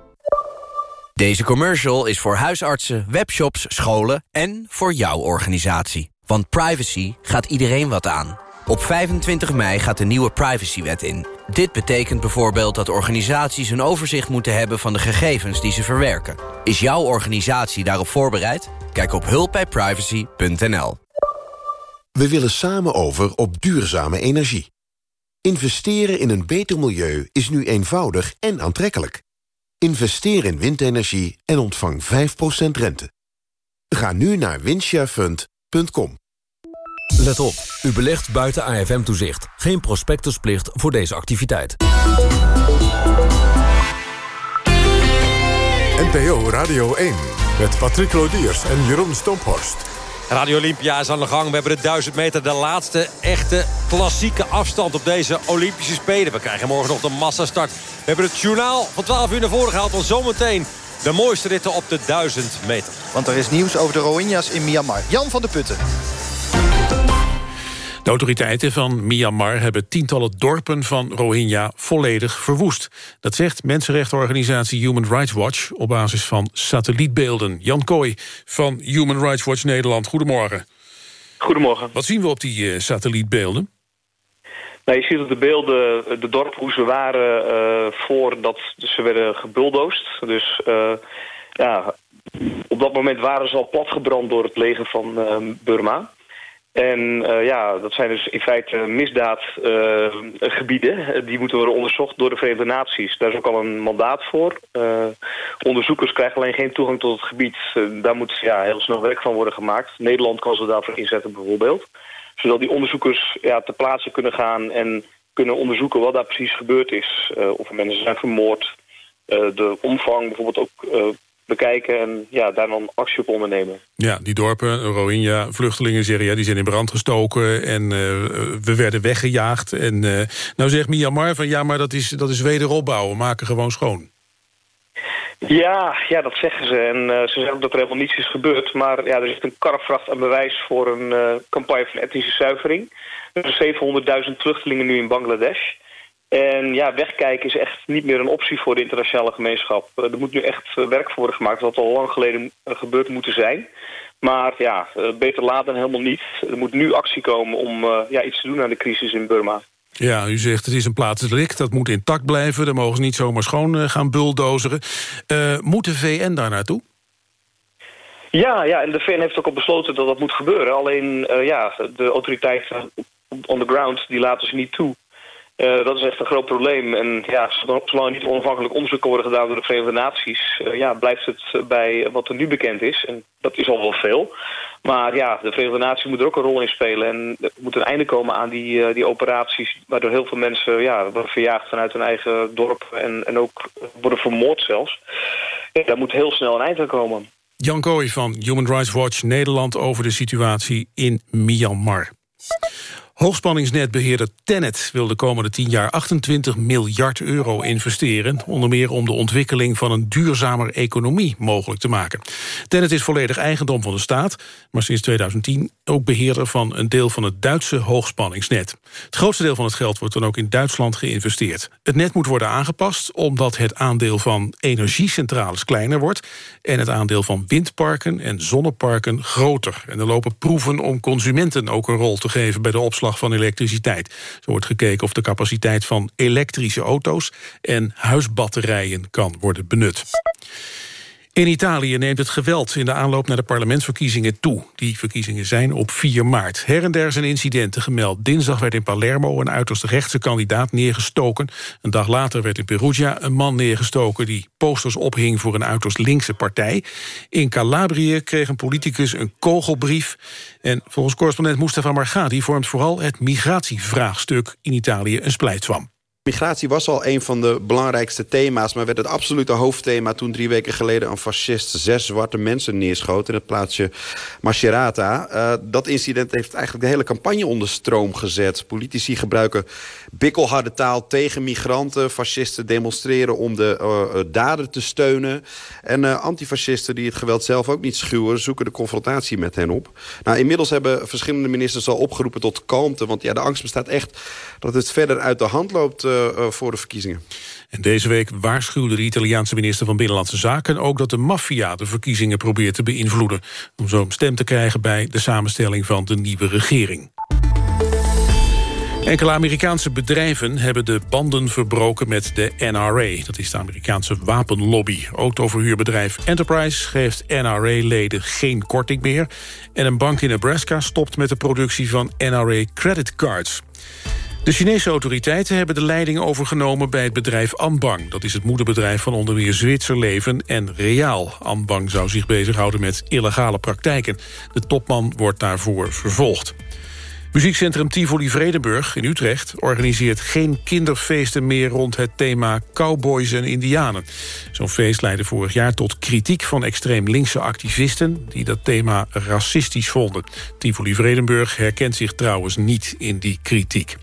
Deze commercial is voor huisartsen, webshops, scholen en voor jouw organisatie. Want privacy gaat iedereen wat aan. Op 25 mei gaat de nieuwe privacywet in. Dit betekent bijvoorbeeld dat organisaties een overzicht moeten hebben van de gegevens die ze verwerken. Is jouw organisatie daarop voorbereid? Kijk op hulpbijprivacy.nl. We willen samen over op duurzame energie. Investeren in een beter milieu is nu eenvoudig en aantrekkelijk. Investeer in windenergie en ontvang 5% rente. Ga nu naar windsharefund.com. Let op, u belegt buiten AFM-toezicht. Geen prospectusplicht voor deze activiteit. NPO Radio 1. Met Patrick Lodiers en Jeroen Stomphorst. Radio Olympia is aan de gang. We hebben de 1000 meter, de laatste echte klassieke afstand op deze Olympische Spelen. We krijgen morgen nog de massastart. We hebben het journaal van 12 uur naar voren gehaald. Want zometeen de mooiste ritten op de 1000 meter. Want er is nieuws over de Rohingya's in Myanmar. Jan van de Putten. De autoriteiten van Myanmar hebben tientallen dorpen van Rohingya volledig verwoest. Dat zegt mensenrechtenorganisatie Human Rights Watch op basis van satellietbeelden. Jan Kooi van Human Rights Watch Nederland, goedemorgen. Goedemorgen. Wat zien we op die uh, satellietbeelden? Nou, je ziet op de beelden de dorp hoe ze waren uh, voordat ze werden gebuldoosd. Dus uh, ja, op dat moment waren ze al platgebrand door het leger van Burma. En uh, ja, dat zijn dus in feite misdaadgebieden. Uh, die moeten worden onderzocht door de Verenigde Naties. Daar is ook al een mandaat voor. Onderzoekers krijgen alleen geen toegang tot het gebied. daar moet ja, heel snel werk van worden gemaakt. Nederland kan ze daarvoor inzetten bijvoorbeeld. Zodat die onderzoekers ja, ter plaatse kunnen gaan en kunnen onderzoeken wat daar precies gebeurd is. of er mensen zijn vermoord. de omvang bijvoorbeeld ook bekijken en ja, daar dan actie op ondernemen. Ja, die dorpen, Rohingya, vluchtelingen zeggen... ja, die zijn in brand gestoken en uh, we werden weggejaagd. En uh, nou zegt Myanmar van ja, maar dat is, dat is wederopbouwen, maken gewoon schoon. Ja, ja, dat zeggen ze. En uh, ze zeggen dat er helemaal niets is gebeurd. Maar ja, er is een karrevracht aan bewijs voor een campagne van etnische zuivering. Er zijn 700.000 vluchtelingen nu in Bangladesh... En ja, wegkijken is echt niet meer een optie voor de internationale gemeenschap. Er moet nu echt werk voor worden gemaakt, wat al lang geleden gebeurd moeten zijn. Maar ja, beter laat dan helemaal niet. Er moet nu actie komen om ja, iets te doen aan de crisis in Burma. Ja, u zegt het is een plaatselijk, dat moet intact blijven. Daar mogen ze niet zomaar schoon gaan bulldozeren. Uh, moet de VN daar naartoe? Ja, ja, en de VN heeft ook al besloten dat dat moet gebeuren. Alleen ja, de autoriteiten on the ground die laten ze niet toe. Uh, dat is echt een groot probleem. En ja, zolang niet onafhankelijk onderzoek worden gedaan door de Verenigde Naties... Uh, ja, blijft het bij wat er nu bekend is. En dat is al wel veel. Maar ja, de Verenigde Naties moeten er ook een rol in spelen. En er moet een einde komen aan die, uh, die operaties... waardoor heel veel mensen ja, worden verjaagd vanuit hun eigen dorp... en, en ook worden vermoord zelfs. Ja, daar moet heel snel een eind aan komen. Jan Kooi van Human Rights Watch Nederland... over de situatie in Myanmar. Hoogspanningsnetbeheerder Tennet wil de komende 10 jaar 28 miljard euro investeren. Onder meer om de ontwikkeling van een duurzamer economie mogelijk te maken. Tennet is volledig eigendom van de staat, maar sinds 2010 ook beheerder van een deel van het Duitse hoogspanningsnet. Het grootste deel van het geld wordt dan ook in Duitsland geïnvesteerd. Het net moet worden aangepast omdat het aandeel van energiecentrales kleiner wordt en het aandeel van windparken en zonneparken groter. En er lopen proeven om consumenten ook een rol te geven bij de opslag van elektriciteit. Zo wordt gekeken of de capaciteit van elektrische auto's en huisbatterijen kan worden benut. In Italië neemt het geweld in de aanloop naar de parlementsverkiezingen toe. Die verkiezingen zijn op 4 maart. Her en der zijn incidenten gemeld. Dinsdag werd in Palermo een uiterst rechtse kandidaat neergestoken. Een dag later werd in Perugia een man neergestoken... die posters ophing voor een uiterst linkse partij. In Calabrië kreeg een politicus een kogelbrief. En volgens correspondent Mustafa Margadi... vormt vooral het migratievraagstuk in Italië een splijtswam. Migratie was al een van de belangrijkste thema's... maar werd het absolute hoofdthema toen drie weken geleden... een fascist zes zwarte mensen neerschoot in het plaatsje Macerata. Uh, dat incident heeft eigenlijk de hele campagne onder stroom gezet. Politici gebruiken bikkelharde taal tegen migranten. Fascisten demonstreren om de uh, dader te steunen. En uh, antifascisten die het geweld zelf ook niet schuwen... zoeken de confrontatie met hen op. Nou, inmiddels hebben verschillende ministers al opgeroepen tot kalmte... want ja, de angst bestaat echt dat het verder uit de hand loopt voor de verkiezingen. En deze week waarschuwde de Italiaanse minister van Binnenlandse Zaken... ook dat de maffia de verkiezingen probeert te beïnvloeden... om zo een stem te krijgen bij de samenstelling van de nieuwe regering. Enkele Amerikaanse bedrijven hebben de banden verbroken met de NRA. Dat is de Amerikaanse wapenlobby. Autoverhuurbedrijf Enterprise geeft NRA-leden geen korting meer. En een bank in Nebraska stopt met de productie van NRA creditcards. De Chinese autoriteiten hebben de leiding overgenomen bij het bedrijf Anbang. Dat is het moederbedrijf van onder meer Zwitserleven en Reaal. Anbang zou zich bezighouden met illegale praktijken. De topman wordt daarvoor vervolgd. Muziekcentrum Tivoli Vredenburg in Utrecht organiseert geen kinderfeesten meer rond het thema cowboys en indianen. Zo'n feest leidde vorig jaar tot kritiek van extreem linkse activisten die dat thema racistisch vonden. Tivoli Vredenburg herkent zich trouwens niet in die kritiek.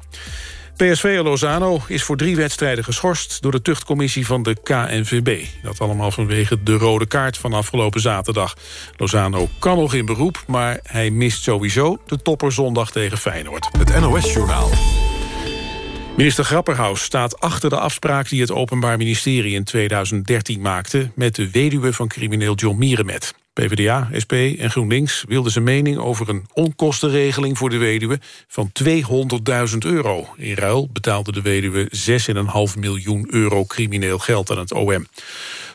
PSV Lozano is voor drie wedstrijden geschorst... door de tuchtcommissie van de KNVB. Dat allemaal vanwege de rode kaart van afgelopen zaterdag. Lozano kan nog in beroep, maar hij mist sowieso... de topper zondag tegen Feyenoord. Het NOS-journaal. Minister Grapperhaus staat achter de afspraak die het Openbaar Ministerie in 2013 maakte... met de weduwe van crimineel John Mierenmet. PvdA, SP en GroenLinks wilden zijn mening over een onkostenregeling voor de weduwe van 200.000 euro. In ruil betaalde de weduwe 6,5 miljoen euro crimineel geld aan het OM.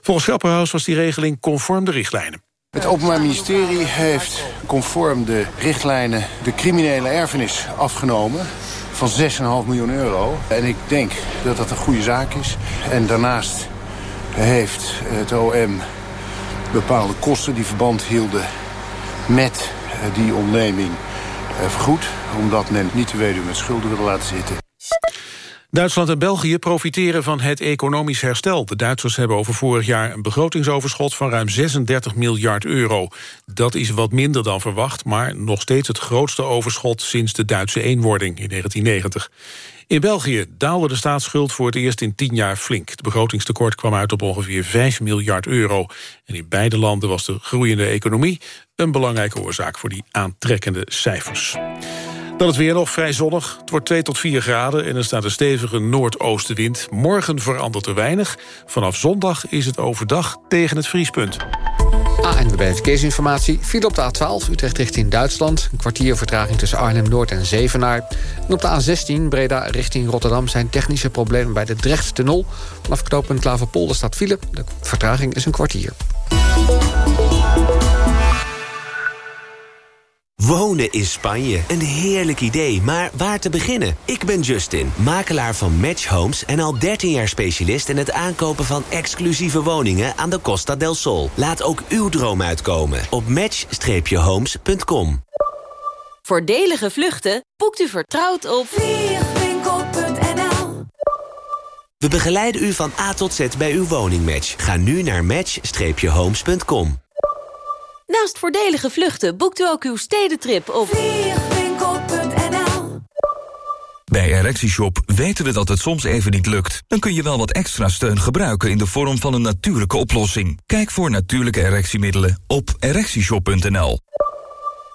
Volgens Grapperhaus was die regeling conform de richtlijnen. Het Openbaar Ministerie heeft conform de richtlijnen de criminele erfenis afgenomen van 6,5 miljoen euro. En ik denk dat dat een goede zaak is. En daarnaast heeft het OM bepaalde kosten die verband hielden met eh, die onderneming eh, vergoed. Omdat men niet de weduwe met schulden wilde laten zitten. Duitsland en België profiteren van het economisch herstel. De Duitsers hebben over vorig jaar een begrotingsoverschot van ruim 36 miljard euro. Dat is wat minder dan verwacht, maar nog steeds het grootste overschot sinds de Duitse eenwording in 1990. In België daalde de staatsschuld voor het eerst in tien jaar flink. Het begrotingstekort kwam uit op ongeveer 5 miljard euro. En in beide landen was de groeiende economie een belangrijke oorzaak voor die aantrekkende cijfers. Dan het weer nog vrij zonnig. Het wordt 2 tot 4 graden en er staat een stevige noordoostenwind. Morgen verandert er weinig. Vanaf zondag is het overdag tegen het vriespunt. ANWB Verkeersinformatie. Viel op de A12 Utrecht richting Duitsland. Een kwartier vertraging tussen Arnhem-Noord en Zevenaar. En op de A16 Breda richting Rotterdam... zijn technische problemen bij de Drecht-tunnel. Vanaf knooppunt Klaverpolder staat file. De vertraging is een kwartier. Wonen in Spanje. Een heerlijk idee, maar waar te beginnen? Ik ben Justin, makelaar van Match Homes... en al 13 jaar specialist in het aankopen van exclusieve woningen... aan de Costa del Sol. Laat ook uw droom uitkomen op match-homes.com. Voordelige vluchten boekt u vertrouwd op vliegwinkel.nl We begeleiden u van A tot Z bij uw woningmatch. Ga nu naar match-homes.com. Naast voordelige vluchten boekt u ook uw stedentrip op vliegwinkel.nl Bij ErectieShop weten we dat het soms even niet lukt. Dan kun je wel wat extra steun gebruiken in de vorm van een natuurlijke oplossing. Kijk voor natuurlijke erectiemiddelen op ErectieShop.nl.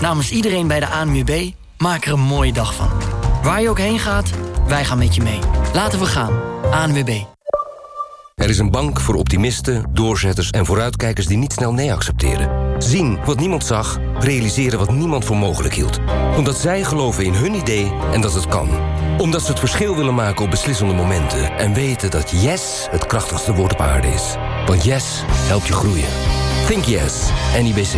Namens iedereen bij de ANWB, maak er een mooie dag van. Waar je ook heen gaat, wij gaan met je mee. Laten we gaan. ANWB. Er is een bank voor optimisten, doorzetters en vooruitkijkers die niet snel nee accepteren. Zien wat niemand zag, realiseren wat niemand voor mogelijk hield. Omdat zij geloven in hun idee en dat het kan. Omdat ze het verschil willen maken op beslissende momenten. En weten dat yes het krachtigste woord op aarde is. Want yes helpt je groeien. Think yes, NIBC.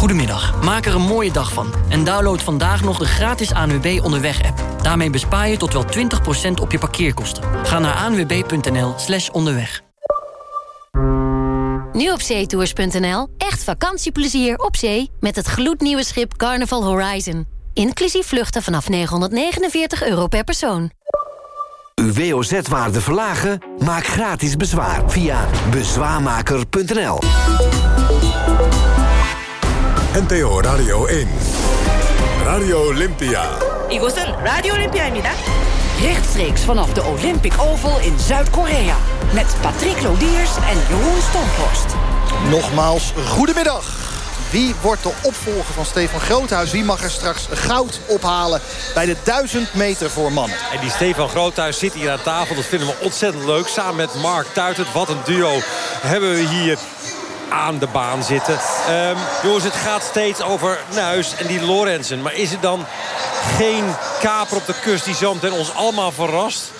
Goedemiddag, maak er een mooie dag van. En download vandaag nog de gratis ANWB Onderweg-app. Daarmee bespaar je tot wel 20% op je parkeerkosten. Ga naar anwb.nl slash onderweg. Nu op zeetours.nl. Echt vakantieplezier op zee met het gloednieuwe schip Carnival Horizon. Inclusief vluchten vanaf 949 euro per persoon. Uw WOZ-waarde verlagen? Maak gratis bezwaar via bezwaarmaker.nl. NPO Radio 1. Radio Olympia. 이곳은 라디오 올림피아입니다. Rechtstreeks vanaf de Olympic Oval in Zuid-Korea. Met Patrick Lodiers en Jeroen Stomphorst. Nogmaals, goedemiddag. Wie wordt de opvolger van Stefan Groothuis? Wie mag er straks goud ophalen bij de 1000 meter voor mannen? En die Stefan Groothuis zit hier aan tafel. Dat vinden we ontzettend leuk. Samen met Mark Tuitert. Wat een duo hebben we hier aan de baan zitten. Um, jongens, het gaat steeds over Nuis en die Lorenzen. Maar is er dan geen kaper op de kust die zo meteen ons allemaal verrast?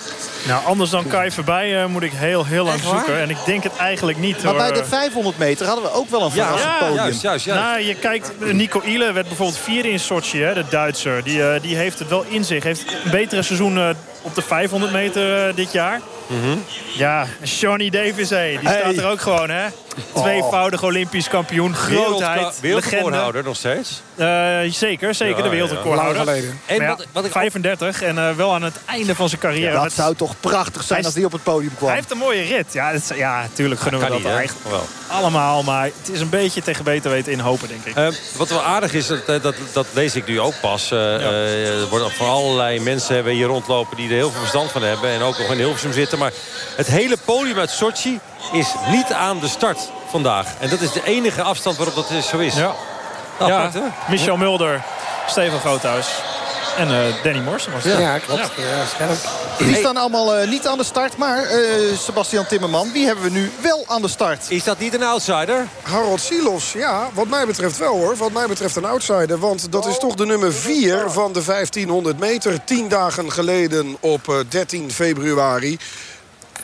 Nou, anders dan Kai voorbij uh, moet ik heel, heel lang zoeken. En ik denk het eigenlijk niet. Maar hoor. bij de 500 meter hadden we ook wel een verrassend ja, podium. Juist, juist, juist. Nou, je kijkt, Nico Ile werd bijvoorbeeld vierde in Sochi, hè, de Duitser. Die, uh, die heeft het wel in zich. Heeft een betere seizoen uh, op de 500 meter eh, dit jaar. Mhm. Ja, Johnny Davis, die staat er ook gewoon, hè? Tweevoudig Olympisch kampioen, grootheid, Wereldrecordhouder nog steeds. Eh, zeker, zeker Ja, de ja. wereldrecordhouder. Lang geleden. En wat, wat- wat ik 35 en eh, wel aan het einde van zijn carrière. dat zou toch prachtig zijn Hij- als hij op het podium kwam. Hij heeft een mooie rit. Ja, is- ja tuurlijk gunnen we dat niet, echt Wel. allemaal. Maar het is een beetje tegen beter weten in hopen, denk ik. Eh, wat wel aardig is, dat, dat, dat lees ik nu ook pas. eh, eh, er worden van allerlei mensen hebben hier rondlopen die er heel veel verstand van hebben. En ook nog in Hilversum zitten. Maar het hele podium uit Sochi is niet aan de start vandaag. En dat is de enige afstand waarop dat zo is. Ja. Ja? Michel Mulder, Steven Groothuis en eh, Danny Morsen was het. Ja, klopt. Die staan allemaal eh, niet aan de start. Maar eh, Sebastian Timmerman, wie hebben we nu wel aan de start? Is dat niet een outsider? Harold Silos, ja, wat mij betreft wel hoor. Wat mij betreft een outsider. Want dat is toch de nummer 4 van de 1500 meter. Tien dagen geleden op eh, 13 februari.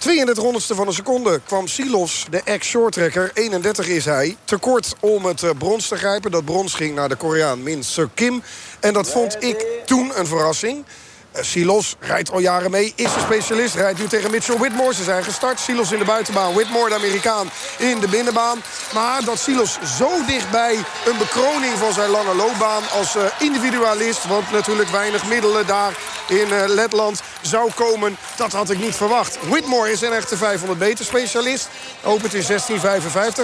32 honderdste van een seconde kwam Silos, de ex-shorttrekker. 31 is hij. Tekort om het eh, brons te grijpen. Dat brons ging naar de Koreaan Min Suk Kim. En dat vond ik toen een verrassing. Eh, Silos rijdt al jaren mee, is een specialist. Rijdt nu tegen Mitchell Whitmore. Ze zijn gestart. Silos in de buitenbaan. Whitmore, de Amerikaan, in de binnenbaan. Maar dat Silos zo dichtbij een bekroning van zijn lange loopbaan... als eh, individualist, want natuurlijk weinig middelen daar in eh, Letland zou komen... dat had ik niet verwacht. Whitmore is een echte 500 meter specialist. Opent in 16.55.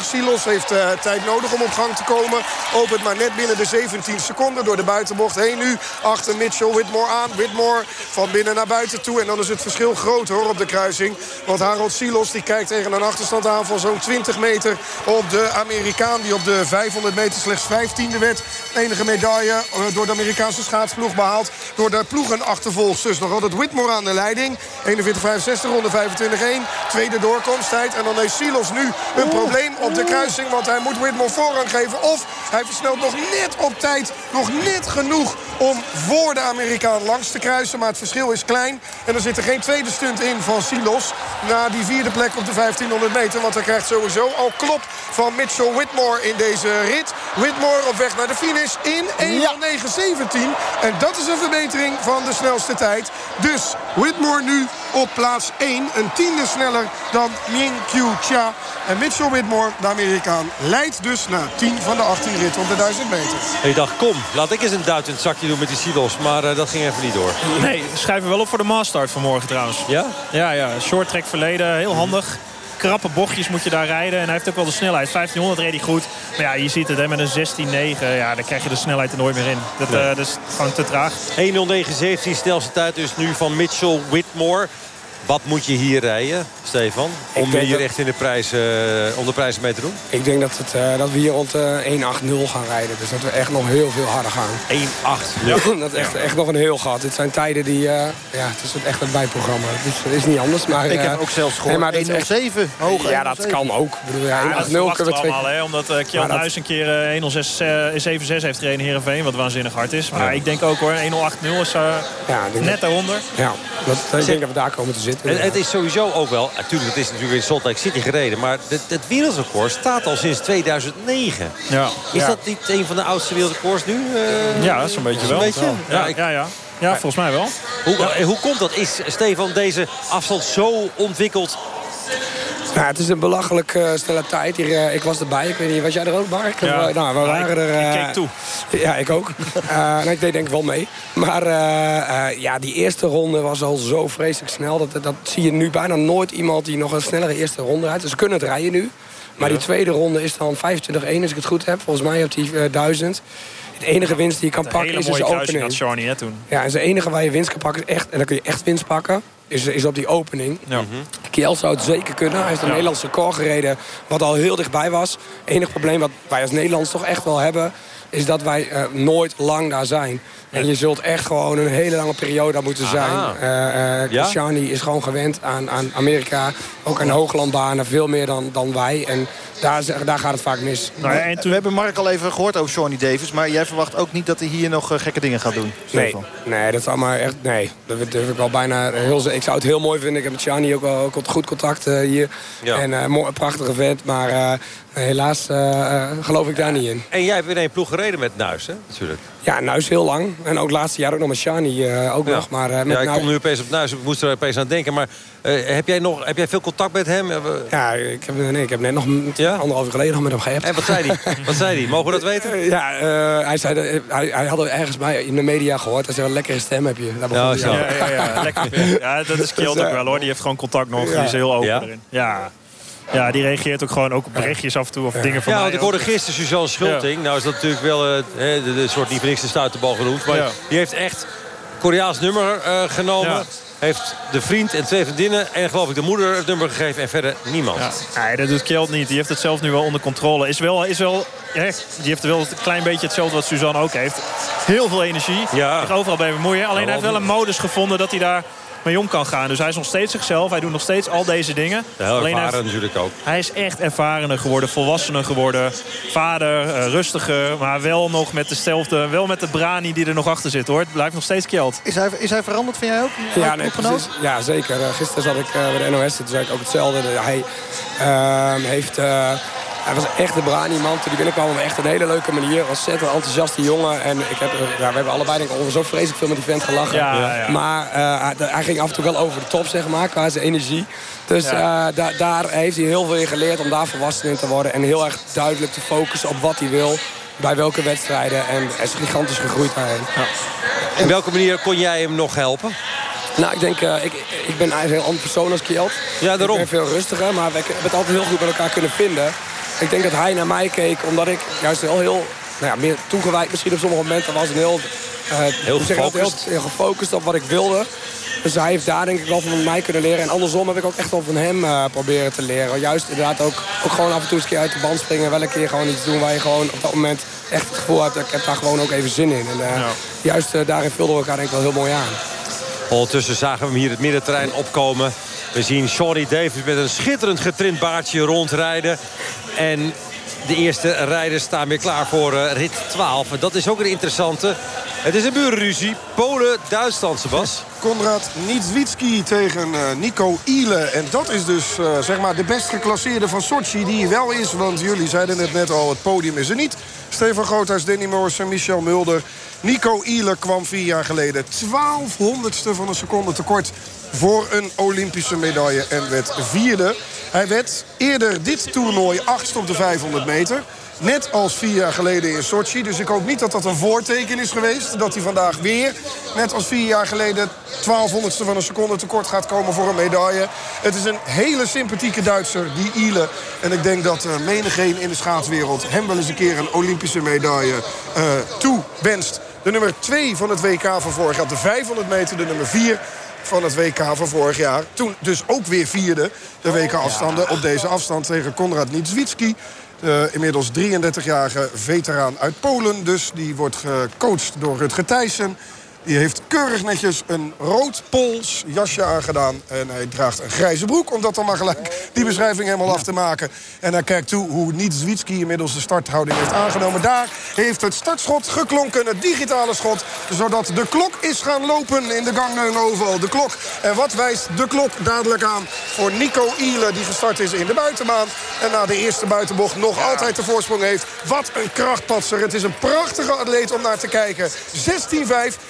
Silos heeft tijd nodig om op gang te komen. Opent maar net binnen de 17 seconden door de buitenbocht heen nu. Achter Mitchell Whitmore aan. Whitmore van binnen naar buiten toe. En dan is het verschil groot hoor op de kruising. Want Harold Silos die kijkt tegen een achterstand aan van zo'n 20 meter op de Amerikaan. Die op de 500 meter slechts 15e werd. Enige medaille eh, door de Amerikaanse schaatsploeg behaald. Door de ploegenachtervolgsters. Nog altijd Whitmore aan de leiding. 41-65, ronde 25-1. Tweede doorkomsttijd. En dan heeft Silos nu een probleem op de kruising. Want hij moet Whitmore voorrang geven. Of hij versnelt nog net op tijd. Nog net genoeg om voor de Amerikaan langs te kruisen. Maar het verschil is klein. En er zit er geen tweede stunt in van Silos. Na die vierde plek op de 1500 meter. Want hij krijgt sowieso al klop van Mitchell Whitmore in deze rit. Whitmore op weg naar de finish in 1.09.17. En dat is een verbetering van de snelste tijd. Dus Whitmore nu op plaats 1. Een tiende sneller dan Ming Kyu Cha. En Mitchell Whitmore, de Amerikaan, leidt dus na 10 van de 18 ritten op de 1000 meter. Ik dacht, kom, laat ik eens een duit in het zakje doen met die silos. Maar eh, dat ging even niet door. Nee, schrijven we wel op voor de maastart vanmorgen trouwens. Ja? Ja, ja. Short track verleden, heel handig. Krappe bochtjes moet je daar rijden. En hij heeft ook wel de snelheid. 1500 reed hij goed. Maar ja, je ziet het hè, met een 16-9. Ja, dan krijg je de snelheid er nooit meer in. Dat, Nee. dat is gewoon te traag. 1.09.17, snelste tijd dus nu van Mitchell Whitmore. Wat moet je hier rijden, Stefan? Om hier dat- echt in de prijs, eh, om de prijzen mee te doen? Ik denk dat, het, eh, dat we hier rond eh 1.8.0 gaan rijden. Dus dat we echt nog heel veel harder gaan. 1.8.0? dat is echt, echt nog een heel gat. Dit zijn tijden die... eh, ja, het is echt een bijprogramma. Is, het is niet anders. Maar, Ik heb ook zelfs gehoord nee, maar dit is echt- 107 hoog. Ja, dat kan ook. Ik bedoel, ja, Ja, 1.8.0 dat kunnen verwachten we twee... allemaal, hè, omdat uh, Kjell dat- een keer eh 1.06.76 heeft gereden in Heerenveen. Wat waanzinnig hard is. Maar ik denk ook hoor, 1.08.0 is eh, Ja, net daaronder. Ja, dat, ik denk dat we daar komen te zitten. En het is sowieso ook wel... Natuurlijk, het is natuurlijk in Salt Lake City gereden. Maar het, het wereldrecord staat al sinds 2009. Ja. Is Ja. dat niet een van de oudste wereldrecords nu? eh? Ja, zo'n beetje wel. Beetje? Ja, ik- ja, ja. ja, volgens mij wel. Hoe, hoe komt dat? Is Stefan deze afstand zo ontwikkeld? Ja, het is een belachelijk eh, snelle tijd. Hier, eh, ik was erbij. Ik weet niet, was jij er ook, Mark? Ja. Eh, nou, we Ja, waren ik- er... ik eh, keek toe. Ja, ik ook. Eh, nou, ik deed denk ik wel mee. Maar eh, eh, ja, die eerste ronde was al zo vreselijk snel. Dat, dat zie je nu bijna nooit iemand die nog een snellere eerste ronde rijdt. Dus ze kunnen het rijden nu. Maar die tweede ronde is dan 25-1 als ik het goed heb. Volgens mij op die eh, 1000. Het enige winst die je kan Een pakken is dus mooie de kruising opening. had Shawnee hè, toen. Ja, en het enige waar je winst kan pakken is echt... En dan kun je echt winst pakken. Is, is op die opening. Kiel zou het zeker kunnen. Hij heeft een Ja. Nederlands record gereden. Wat al heel dichtbij was. Enig probleem wat wij als Nederlands toch echt wel hebben. Is dat wij eh, nooit lang daar zijn. En je zult echt gewoon een hele lange periode daar moeten zijn. Eh eh Ja? Shani is gewoon gewend aan, aan Amerika. Ook aan hooglandbanen. Veel meer dan, dan wij. En daar, daar gaat het vaak mis. Nou, en toen... We hebben Mark al even gehoord over Shawnee Davis. Maar jij verwacht ook niet dat hij hier nog gekke dingen gaat doen? Nee, nee, dat is allemaal echt... Nee, dat durf ik wel bijna heel... Ik zou het heel mooi vinden. Ik heb met Shani ook wel ook goed contact hier. Ja. En uh, mooi, prachtige vent. Maar uh, helaas uh, geloof ik daar niet in. En jij hebt in één ploeg gereden met Nuis, hè? Natuurlijk. Ja, Nuis heel lang. En ook laatste jaar ook nog met Shani ook nog. Maar, met ja, ik kom nu opeens op Nuis. Ik moest er opeens aan denken. Maar heb, jij nog, heb jij veel contact met hem? Ja, ik heb, nee, ik heb net nog ja? anderhalf uur geleden nog met hem gehad. En wat zei hij? wat zei hij? Mogen we dat weten? Ja, hij, zei, hij, hij had ergens bij in de media gehoord. Hij zei, een lekkere stem heb je. ja, ja, ja, ja, lekker. ja, dat is Kjeld ook wel hoor. Die heeft gewoon contact nog. Die is heel open erin. Ja. Ja, die reageert ook gewoon ook op berichtjes af en toe of dingen van Ja, mij want ik hoorde gisteren Suzanne Schulting. Nou is dat natuurlijk wel uh, de, de, soort die voor niks de stuiterbal genoemd. Maar die heeft echt Koreaans nummer uh, genomen. Heeft de vriend en twee vriendinnen en geloof ik de moeder het nummer gegeven en verder niemand. Ja. Nee, dat doet Kjeld niet. Die heeft het zelf nu wel onder controle. Is wel, is wel, ja, die heeft wel een klein beetje hetzelfde wat Suzanne ook heeft. Heel veel energie. Ja. Zich overal bij bemoeien. Alleen hij heeft wel een modus gevonden dat hij daar mee om kan gaan. Dus hij is nog steeds zichzelf. Hij doet nog steeds al deze dingen. Heel Alleen ervaren hij, natuurlijk ook. Hij is echt ervarener geworden, volwassener geworden. Vader, uh, rustiger, maar wel nog met dezelfde... wel met de brani die er nog achter zit, hoor. Het blijft nog steeds Kjeld. Is hij, is hij veranderd, vind jij ook? Ja, nee, precies. ja zeker. Uh, gisteren zat ik uh, bij de NOS, toen zei ik ook hetzelfde. Hij ehm, heeft... Hij was echt de brani man. Toen hij binnenkwam op echt een hele leuke manier. Was een enthousiaste jongen. En ik heb, ja, we hebben allebei denk ik, zo vreselijk veel met die vent gelachen. Ja, ja. Maar uh, hij ging af en toe wel over de top, zeg maar, qua zijn energie. Dus uh, da daar heeft hij heel veel in geleerd om daar volwassen in te worden. En heel erg duidelijk te focussen op wat hij wil. Bij welke wedstrijden. En hij is gigantisch gegroeid daarheen. Ja. In welke manier kon jij hem nog helpen? Nou, ik denk, uh, ik, ik ben eigenlijk een ander persoon als Kjeld. Ja, daarom. Ik ben veel rustiger, maar we hebben het altijd heel goed met elkaar kunnen vinden. Ik denk dat hij naar mij keek, omdat ik juist heel, heel nou ja, meer toegewijd misschien op sommige momenten was. En heel, uh, heel, gefocust. heel, heel gefocust op wat ik wilde. Dus hij heeft daar denk ik wel van mij kunnen leren. En andersom heb ik ook echt wel van hem uh, proberen te leren. Juist inderdaad ook, ook gewoon af en toe eens een keer uit de band springen. Wel een keer gewoon iets doen waar je gewoon op dat moment echt het gevoel hebt... ik heb daar gewoon ook even zin in. En uh, ja. juist daarin vulden we elkaar denk ik wel heel mooi aan. Ondertussen zagen we hem hier het middenterrein opkomen. We zien Shawnee Davis met een schitterend getrind baardje rondrijden. En de eerste rijders staan weer klaar voor uh, rit 12. Dat is ook een interessante. Het is een burenruzie. Polen-Duitsland, Sebas. Konrad Niedzwitski tegen uh, Nico Ile. En dat is dus uh, zeg maar de best geclasseerde van Sochi die wel is. Want jullie zeiden het net al, het podium is er niet. Stefan Groothuis, Danny Morris en Michel Mulder. Nico Ile kwam vier jaar geleden 12 honderdste van een seconde tekort voor een Olympische medaille en werd vierde. Hij werd eerder dit toernooi achtste op de 500 meter. Net als vier jaar geleden in Sochi. Dus ik hoop niet dat dat een voorteken is geweest. Dat hij vandaag weer, net als vier jaar geleden... 1200ste van een seconde tekort gaat komen voor een medaille. Het is een hele sympathieke Duitser, die Ile. En ik denk dat uh, menigeen in de schaatswereld... hem wel eens een keer een Olympische medaille uh, toewenst. De nummer 2 van het WK van vorig jaar. De 500 meter, de nummer 4 van het WK van vorig jaar. Toen dus ook weer vierde de WK-afstanden op deze afstand tegen Konrad Niedzwitski. De inmiddels 33-jarige veteraan uit Polen. Dus die wordt gecoacht door Rutger Thijssen. Die heeft keurig netjes een rood pols jasje aangedaan. En hij draagt een grijze broek, om dat dan maar gelijk die beschrijving helemaal af te maken. En hij kijkt toe hoe Niedzwitski inmiddels de starthouding heeft aangenomen. Daar heeft het startschot geklonken, het digitale schot. Zodat de klok is gaan lopen in de Gangneun Oval. De klok. En wat wijst de klok dadelijk aan voor Nico Ile, die gestart is in de buitenbaan. En na de eerste buitenbocht nog altijd de voorsprong heeft. Wat een krachtpatser. Het is een prachtige atleet om naar te kijken. 16-5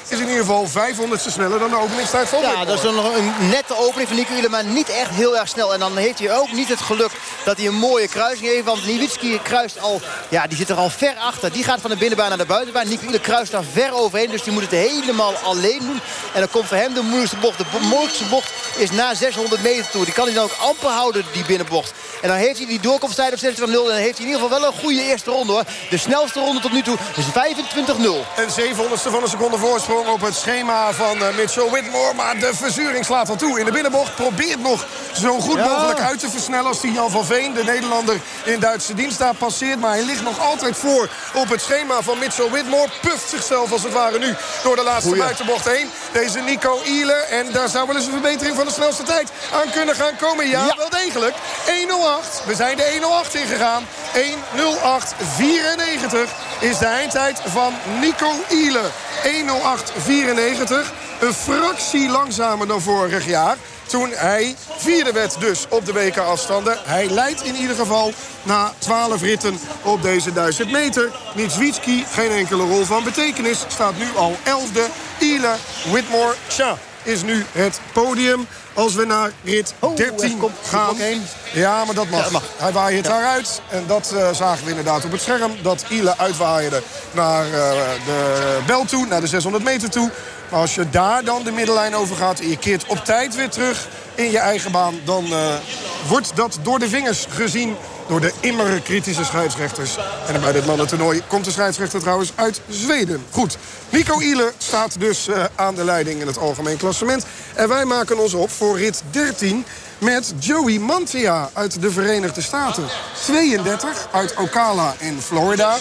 is in ieder geval 500ste sneller dan de openingstijd van Ja, dat is dan nog een nette opening van Nico maar niet echt heel erg snel. En dan heeft hij ook niet het geluk dat hij een mooie kruising heeft. Want Niewitski kruist al, ja, die zit er al ver achter. Die gaat van de binnenbaan naar de buitenbaan. Nico Ile kruist daar ver overheen, dus die moet het helemaal alleen doen. En dan komt voor hem de moeilijkste bocht. De moeilijkste bocht is na 600 meter toe. Die kan hij dan ook amper houden, die binnenbocht. En dan heeft hij die doorkomsttijd op 26-0. En dan heeft hij in ieder geval wel een goede eerste ronde hoor. De snelste ronde tot nu toe is 25-0. En 700ste van een seconde voorsprong op het schema van uh, Mitchell Whitmore. Maar de verzuring slaat al toe in de binnenbocht. Probeert nog zo goed ja. mogelijk uit te versnellen als die Jan van Veen, de Nederlander in Duitse dienst daar passeert. Maar hij ligt nog altijd voor op het schema van Mitchell Whitmore. Puft zichzelf als het ware nu door de laatste buitenbocht heen. Deze Nico Ile. En daar zou wel eens een verbetering van de snelste tijd aan kunnen gaan komen. Ja, ja. wel degelijk. 1-0 1.08. We zijn de 1.08 ingegaan. 1.08.94 is de eindtijd van Nico Iele. 1.08.94. Een fractie langzamer dan vorig jaar. Toen hij vierde werd dus op de WK-afstanden. Hij leidt in ieder geval na 12 ritten op deze 1000 meter. Nitswitski, geen enkele rol van betekenis. Staat nu al 11e. Ile Whitmore Shah is nu het podium. Als we naar rit 13 gaan. Ja, maar dat mag. Hij waaide het daaruit. En dat uh, zagen we inderdaad op het scherm. Dat Ile uitwaaide naar uh, de bel toe, naar de 600 meter toe. Maar als je daar dan de middenlijn over gaat... en je keert op tijd weer terug in je eigen baan... dan uh, wordt dat door de vingers gezien door de immer kritische scheidsrechters. En bij dit mannentoernooi komt de scheidsrechter trouwens uit Zweden. Goed, Nico Ile staat dus uh, aan de leiding in het algemeen klassement. En wij maken ons op voor rit 13 met Joey Mantia uit de Verenigde Staten. 32 uit Ocala in Florida.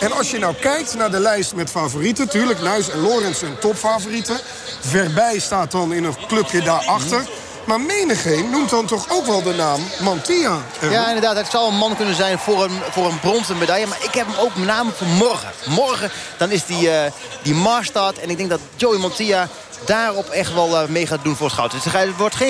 En als je nou kijkt naar de lijst met favorieten... tuurlijk, Nuis en Lorenz zijn topfavorieten. Verbij staat dan in een clubje daarachter... Maar menigeen noemt dan toch ook wel de naam Mantia. Ja, inderdaad. Het zou een man kunnen zijn voor een, voor een bronzen medaille. Maar ik heb hem ook met name voor morgen. Morgen dan is die, uh, die. En ik denk dat Joey Mantia daarop echt wel uh, mee gaat doen voor het goud. Dus het wordt geen